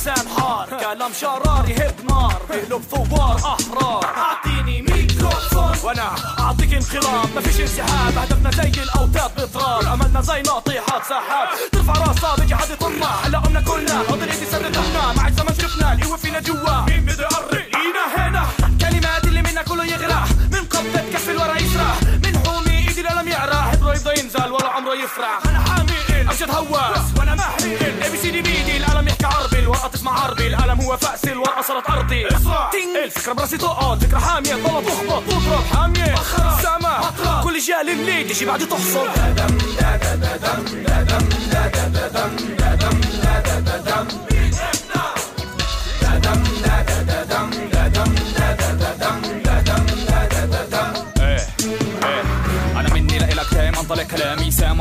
S32: لسان حار كلام شرار يهب نار. بقلب ثوار أحرار. أعطيني ميكروفون وأنا أعطيك انقلاب مفيش انسحاب هدفنا زي الاوتاد باضرار أملنا زي ناطحات سحاب. ترفع راسها بيجي حد يطمع. هلا قمنا كلنا حاضر ايدي سددنا مع الزمن شفنا القوه فينا جوا. مين بده يقرب؟ إينا هنا. كلمات اللي منا كله يغرق. من قبضة كف الورا يسرح من حومي إيدي للم يعرى. حبره يبدا ينزل ولا عمره يفرح. أنا حامي امجد هواس وأنا محمي اي بي سي دي بيدي سقطت مع عرضي الألم هو فأس الورقة صارت أرضي. اسرع الفكرة براسي تقعد. فكرة حامية. تضل تخبط تضرب حامية سما كل جال ليه تجي بعد تحصل دم دا دم دم دم دم دم دم
S33: دم دم دم دم دم إيه. إيه. أنا مني لإلك دايما طالع كلام.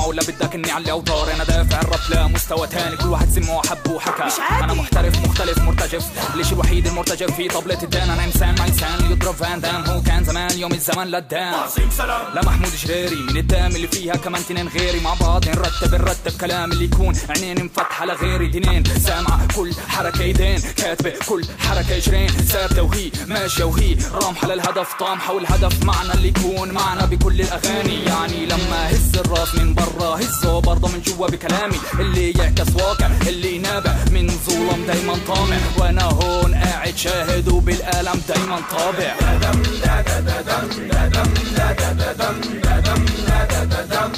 S33: ولا بدك إني علي أوتار؟ أنا دافع الراب لا مستوى تاني. كل واحد سمع وحب وحكى. أنا محترف مختلف مرتجف. ليش الوحيد المرتجف في طبلة الدان؟ أنا إنسان ما إنسان يضرب فان دام. هو كان زمان يوم الزمن للدان
S32: عظيم سلام.
S33: لا محمود جريري من الدام اللي فيها كمان تنين غيري. مع بعض نرتب نرتب كلام اللي يكون. عينين مفتحة لغيري دينين. سامعة كل حركة ايدين كاتبة كل حركة اجرين. ثابتة وهي ماشية وهي رامحة للهدف طامحة والهدف معنا اللي يكون. معنا بكل الأغاني. يعني لما هز الراس من برا راهي هزه برضه من جوا بكلامي. اللي يعكس واقع اللي نابع. من ظلم دايما طامع. وأنا هون قاعد شاهد وبالألم دايما طابع.
S32: دم
S33: لا دم لا دم لا دم لا دم لا دم لا دم لا دم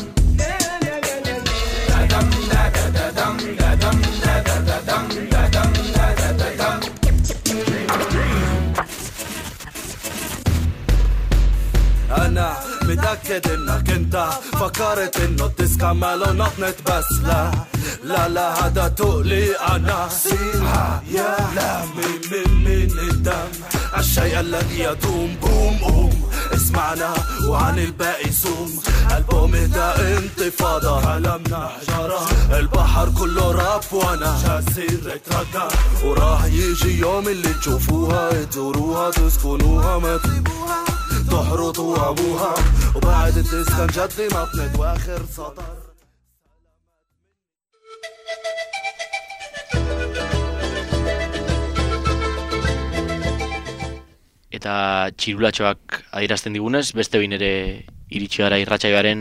S33: لا دم لا دم لا دم لا دم لا دم لا
S32: دم متأكد إنك أنت فكرت إنه تسكمل ونطنت بس. لا لا لا هذا تقلي أنا. سيها يا لا من من من الدم؟ الشيء الذي يدوم بوم بوم. اسمعنا وعن الباقي سوم. ألبوم ده انتفاضة كلامنا حجارة. البحر كله راب وأنا جاسر اترجى وراح يجي يوم اللي تشوفوها تزوروها تسكنوها ما تسيبوها. تحرطوا ابوها وبعد الديسكان جدي مطنت واخر سطر
S6: Eta txirulatxoak adierazten digunez, beste behin ere iritsi gara irratsaioaren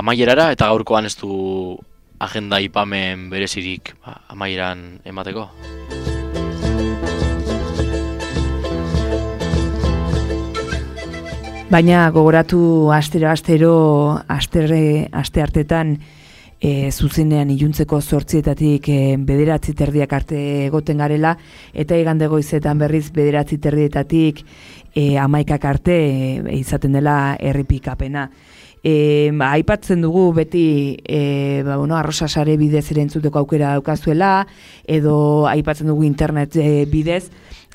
S6: amaierara, eta gaurkoan ez du agenda ipamen berezirik ba, amaieran emateko.
S5: Baina gogoratu astero astero asterre aste hartetan e, zuzenean iluntzeko zortzietatik e, bederatzi terdiak arte egoten garela eta igande goizetan berriz bederatzi terdietatik e, amaikak arte e, izaten dela errepikapena. E, ba, aipatzen dugu beti e, ba, bueno, arrosa sare bidez ere entzuteko aukera daukazuela edo aipatzen dugu internet e, bidez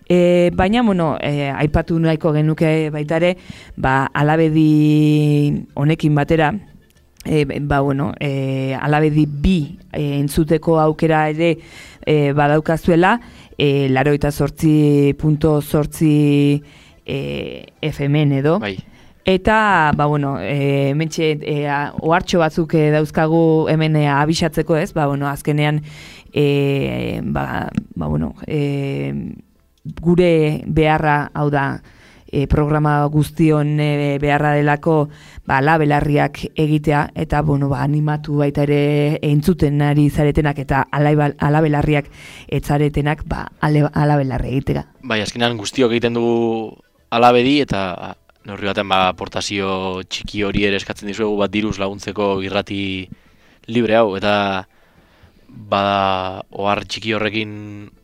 S5: E, baina, bueno, e, aipatu nahiko genuke baitare, ba, alabedi honekin batera, e, ba, bueno, e, alabedi bi e, entzuteko aukera ere e, badaukazuela, e, laro eta sortzi punto sortzi e, FM edo.
S6: Bai.
S5: Eta, ba, bueno, e, mentxe, e, a- ohartxo batzuk e, dauzkagu hemen e, abisatzeko ez, ba, bueno, azkenean, e, ba, ba, bueno, e, gure beharra, hau da, e, programa guztion e, beharra delako, ba, labelarriak egitea, eta, bueno, ba, animatu baita ere entzuten ari zaretenak, eta alabelarriak etzaretenak, ba, alabelarri egitera.
S6: Bai, azkenean guztiok egiten dugu alabedi eta neurri baten ba, aportazio txiki hori ere eskatzen dizuegu bat diruz laguntzeko irrati libre hau eta bada ohar txiki horrekin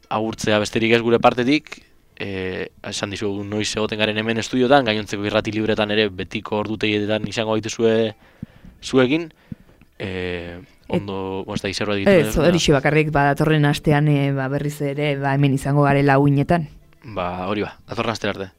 S6: agurtzea besterik ez gure partetik e, esan dizuegu noiz egoten garen hemen estudiotan, gainontzeko irrati libretan ere betiko ordutegietan izango gaituzue zuekin e, ondo, ez da izerro
S5: Ez, hori bakarrik, ba, datorren astean e, ba, berriz ere, ba, hemen izango garela uinetan.
S6: Ba, hori ba, datorren astera arte.